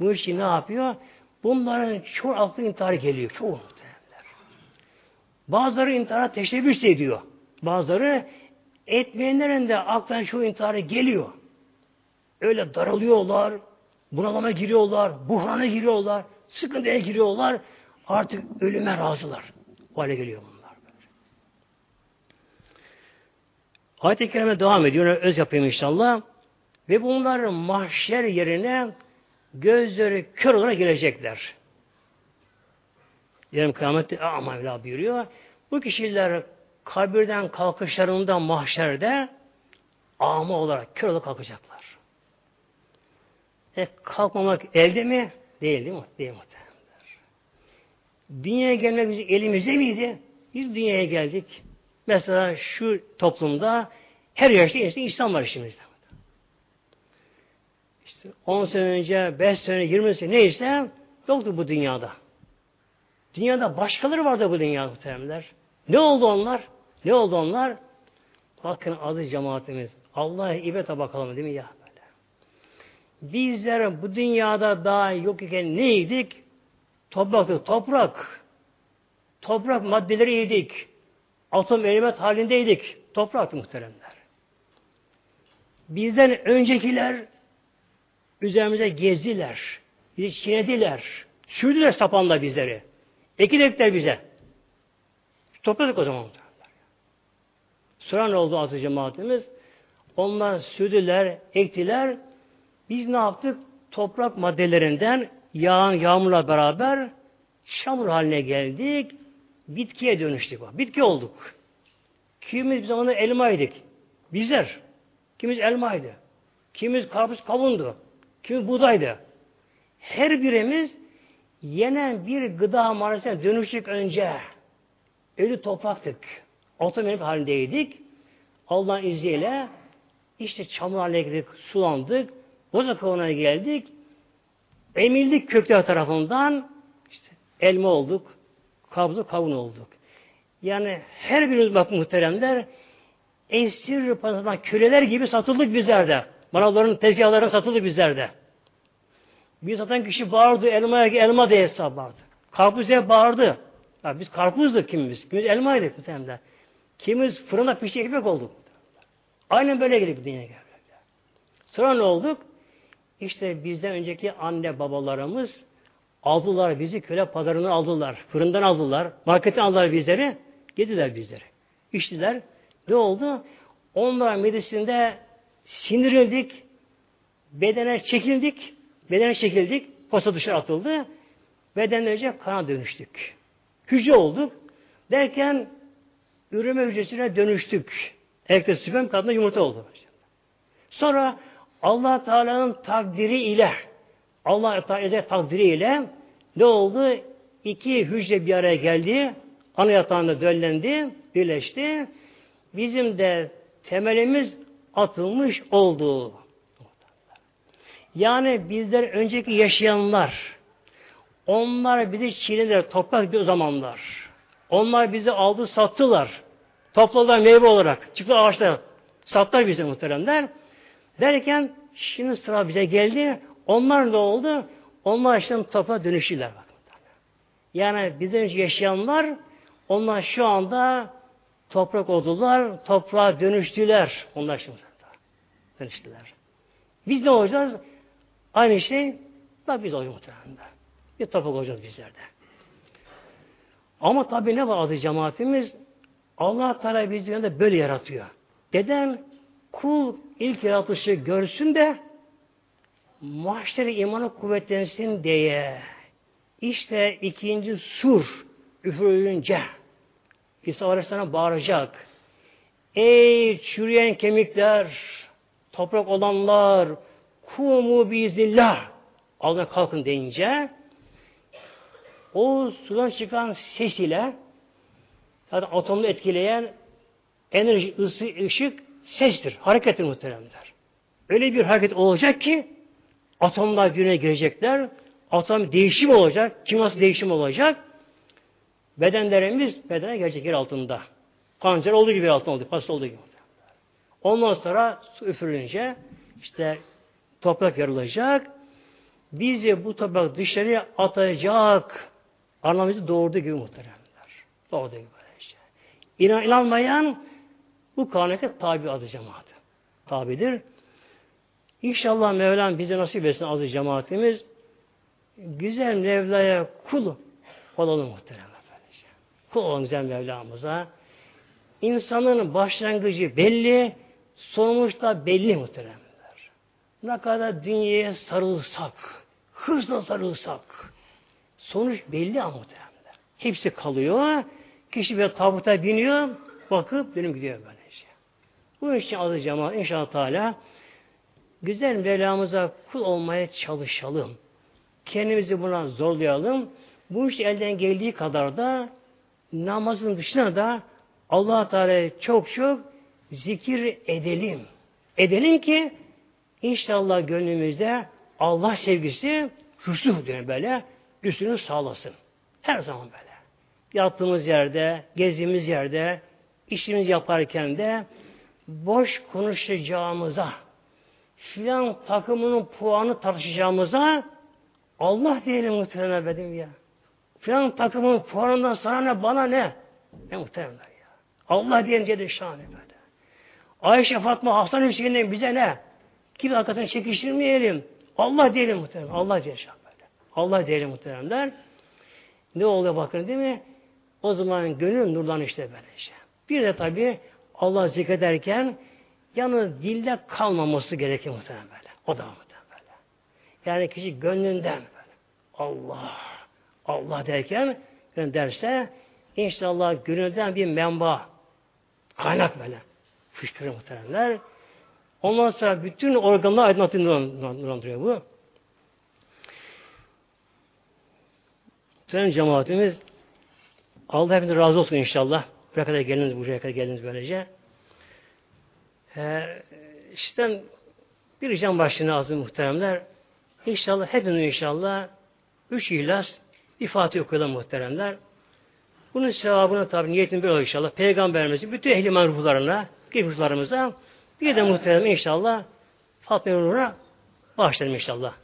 Bu işi ne yapıyor? Bunların çoğu aklı intihar geliyor. Çoğu muhtemelenler. Bazıları intihara teşebbüs ediyor. Bazıları etmeyenlerin de aklına çoğu intiharı geliyor. Öyle daralıyorlar, bunalıma giriyorlar, buhrana giriyorlar, sıkıntıya giriyorlar. Artık ölüme razılar. O hale geliyor bunlar. Böyle. Ayet-i Kerime devam ediyor. Öz yapayım inşallah. Ve bunlar mahşer yerine gözleri kör olarak girecekler. Yarım kıyamette ama Mevla buyuruyor. Bu kişiler kabirden kalkışlarında mahşerde ama olarak kör olarak kalkacaklar. E kalkmamak elde mi? Değil değil mi? Değil muhtemelenler. Dünyaya gelmek bizim elimizde miydi? Biz dünyaya geldik. Mesela şu toplumda her yaşta işte İslam var işimizde. İşte 10 sene önce, 5 sene, 20 sene neyse yoktu bu dünyada. Dünyada başkaları vardı bu dünyada muhtemelenler. Ne oldu onlar? Ne oldu onlar? Bakın adı cemaatimiz. Allah'a ibete bakalım değil mi ya? Böyle. Bizler bu dünyada daha yok iken neydik? Topraktık, toprak. Toprak maddeleri yedik. Atom element halindeydik. Topraktı muhteremler. Bizden öncekiler üzerimize gezdiler. Bizi çiğnediler. Sürdüler sapanla bizleri. Ekilekler bize. Topladık o zaman. Sonra ne oldu azı cemaatimiz? Onlar sürdüler, ektiler. Biz ne yaptık? Toprak maddelerinden yağan yağmurla beraber çamur haline geldik. Bitkiye dönüştük. Bitki olduk. Kimimiz bir zamanlar elmaydık. Bizler. Kimimiz elmaydı. Kimimiz karpuz kavundu. Kimimiz buğdaydı. Her birimiz yenen bir gıda maddesine dönüştük önce. Ölü topraktık. Otomatik halindeydik. Allah'ın izniyle işte çamur haline geldik, sulandık. Boza kavuna geldik. Emildik kökler tarafından işte elma olduk. Kabzu kavun olduk. Yani her birimiz bak muhteremler esir pazarından köleler gibi satıldık bizlerde. Manavların tezgahlarına satıldık bizlerde. Bir satan kişi bağırdı, elmaya elma diye hesap bağırdı. Karpuz diye bağırdı. Ya biz karpuzduk kimimiz, kimimiz elmaydık muhteremler. Kimimiz fırına pişti ekmek olduk. Aynen böyle gelip dünyaya geldik. Sonra ne olduk? İşte bizden önceki anne babalarımız aldılar bizi köle pazarından aldılar. Fırından aldılar. Marketten aldılar bizleri. Yediler bizleri. İçtiler. Ne oldu? Onlar midesinde sindirildik. Bedene çekildik. Bedene çekildik. Posta dışarı atıldı. Beden önce kana dönüştük. Hücre olduk. Derken üreme hücresine dönüştük. Erkek sperm kadında yumurta oldu. Sonra Allah Teala'nın takdiri ile Allah Teala takdiri ile ne oldu? İki hücre bir araya geldi. Ana yatağında döllendi, birleşti. Bizim de temelimiz atılmış oldu. Yani bizler önceki yaşayanlar, onlar bizi çiğnediler, toprak bir zamanlar. Onlar bizi aldı, sattılar. Topladılar meyve olarak. Çıktı ağaçlara. Sattılar bize muhteremler. Derken şimdi sıra bize geldi. Onlar ne oldu? Onlar işte toprağa dönüştüler. Yani bizden önce yaşayanlar onlar şu anda toprak oldular, toprağa dönüştüler. Onlar şimdi dönüştüler. Biz ne olacağız? Aynı şey da biz olacağız muhtemelen. Bir toprak olacağız bizlerde. Ama tabi ne var adı cemaatimiz? Allah Teala bizi dünyada böyle yaratıyor. Neden? Kul ilk yaratılışı görsün de mahşere imanı kuvvetlensin diye. İşte ikinci sur üfürülünce İsa Aleyhisselam bağıracak. Ey çürüyen kemikler, toprak olanlar, kumu biiznillah. Allah'a kalkın deyince o sudan çıkan ses ile yani atomunu etkileyen enerji, ısı, ışık sestir. Harekettir muhteremler. Öyle bir hareket olacak ki atomlar güne girecekler. Atom değişim olacak. Kimyası değişim olacak. Bedenlerimiz bedene gelecek yer altında. Kanser olduğu gibi yer altında oldu. Pasta olduğu gibi. Ondan sonra su üfürülünce işte toprak yarılacak. Bizi bu toprak dışarıya atacak. Anlamımızı doğurduğu gibi muhteremler. Doğurduğu gibi böylece. İnan, inanmayan bu kanuneke tabi adı cemaati. Tabidir. İnşallah Mevlam bize nasip etsin azı cemaatimiz. Güzel Mevla'ya kul olalım muhteremler. Böylece. Kul olalım güzel Mevlamıza. İnsanın başlangıcı belli, sonuçta belli muhteremler. Ne kadar dünyaya sarılsak, hırsla sarılsak, sonuç belli ama muhteremler. Hepsi kalıyor. Kişi bir tabuta biniyor, bakıp dönüp gidiyor böylece. Bu için adı cemaat inşallah Teala güzel Mevlamıza kul olmaya çalışalım. Kendimizi buna zorlayalım. Bu iş elden geldiği kadar da namazın dışında da allah Teala çok çok zikir edelim. Edelim ki inşallah gönlümüzde Allah sevgisi hüsnü diyor böyle üstünü sağlasın. Her zaman böyle. Yattığımız yerde, gezdiğimiz yerde, işimiz yaparken de boş konuşacağımıza, filan takımının puanı tartışacağımıza Allah diyelim muhtemelen benim ya. Filan takımın puanından sana ne, bana ne? Ne muhtemelen ya. Allah diyelim Celle şahane böyle. Ayşe, Fatma, Hasan Hüseyin'den bize ne? Kim arkasını çekiştirmeyelim. Allah diyelim muhtemelen. Allah diye şahane böyle. Allah diyelim muhteremler. Ne oluyor bakın değil mi? O zaman gönül nurlan işte böyle işte. Bir de tabi Allah zikrederken yalnız dilde kalmaması gerekir muhtemelen böyle. O da muhtemelen böyle. Yani kişi gönlünden böyle. Allah, Allah derken derse inşallah gönülden bir menba kaynak böyle. Fışkırır muhteremler. Ondan sonra bütün organlar aydınlatıyor bu. Senin cemaatimiz Allah hepinize razı olsun inşallah. Buraya kadar geldiniz, buraya kadar geldiniz böylece. Ee, işte bir ricam başlığına azı muhteremler. İnşallah hepimiz inşallah üç ihlas bir Fatih okuyalım muhteremler. Bunun sevabını tabi niyetin böyle inşallah. Peygamberimizin bütün ehli maruflarına, geçmişlerimize bir de muhterem inşallah Fatma Nur'a başlayalım inşallah.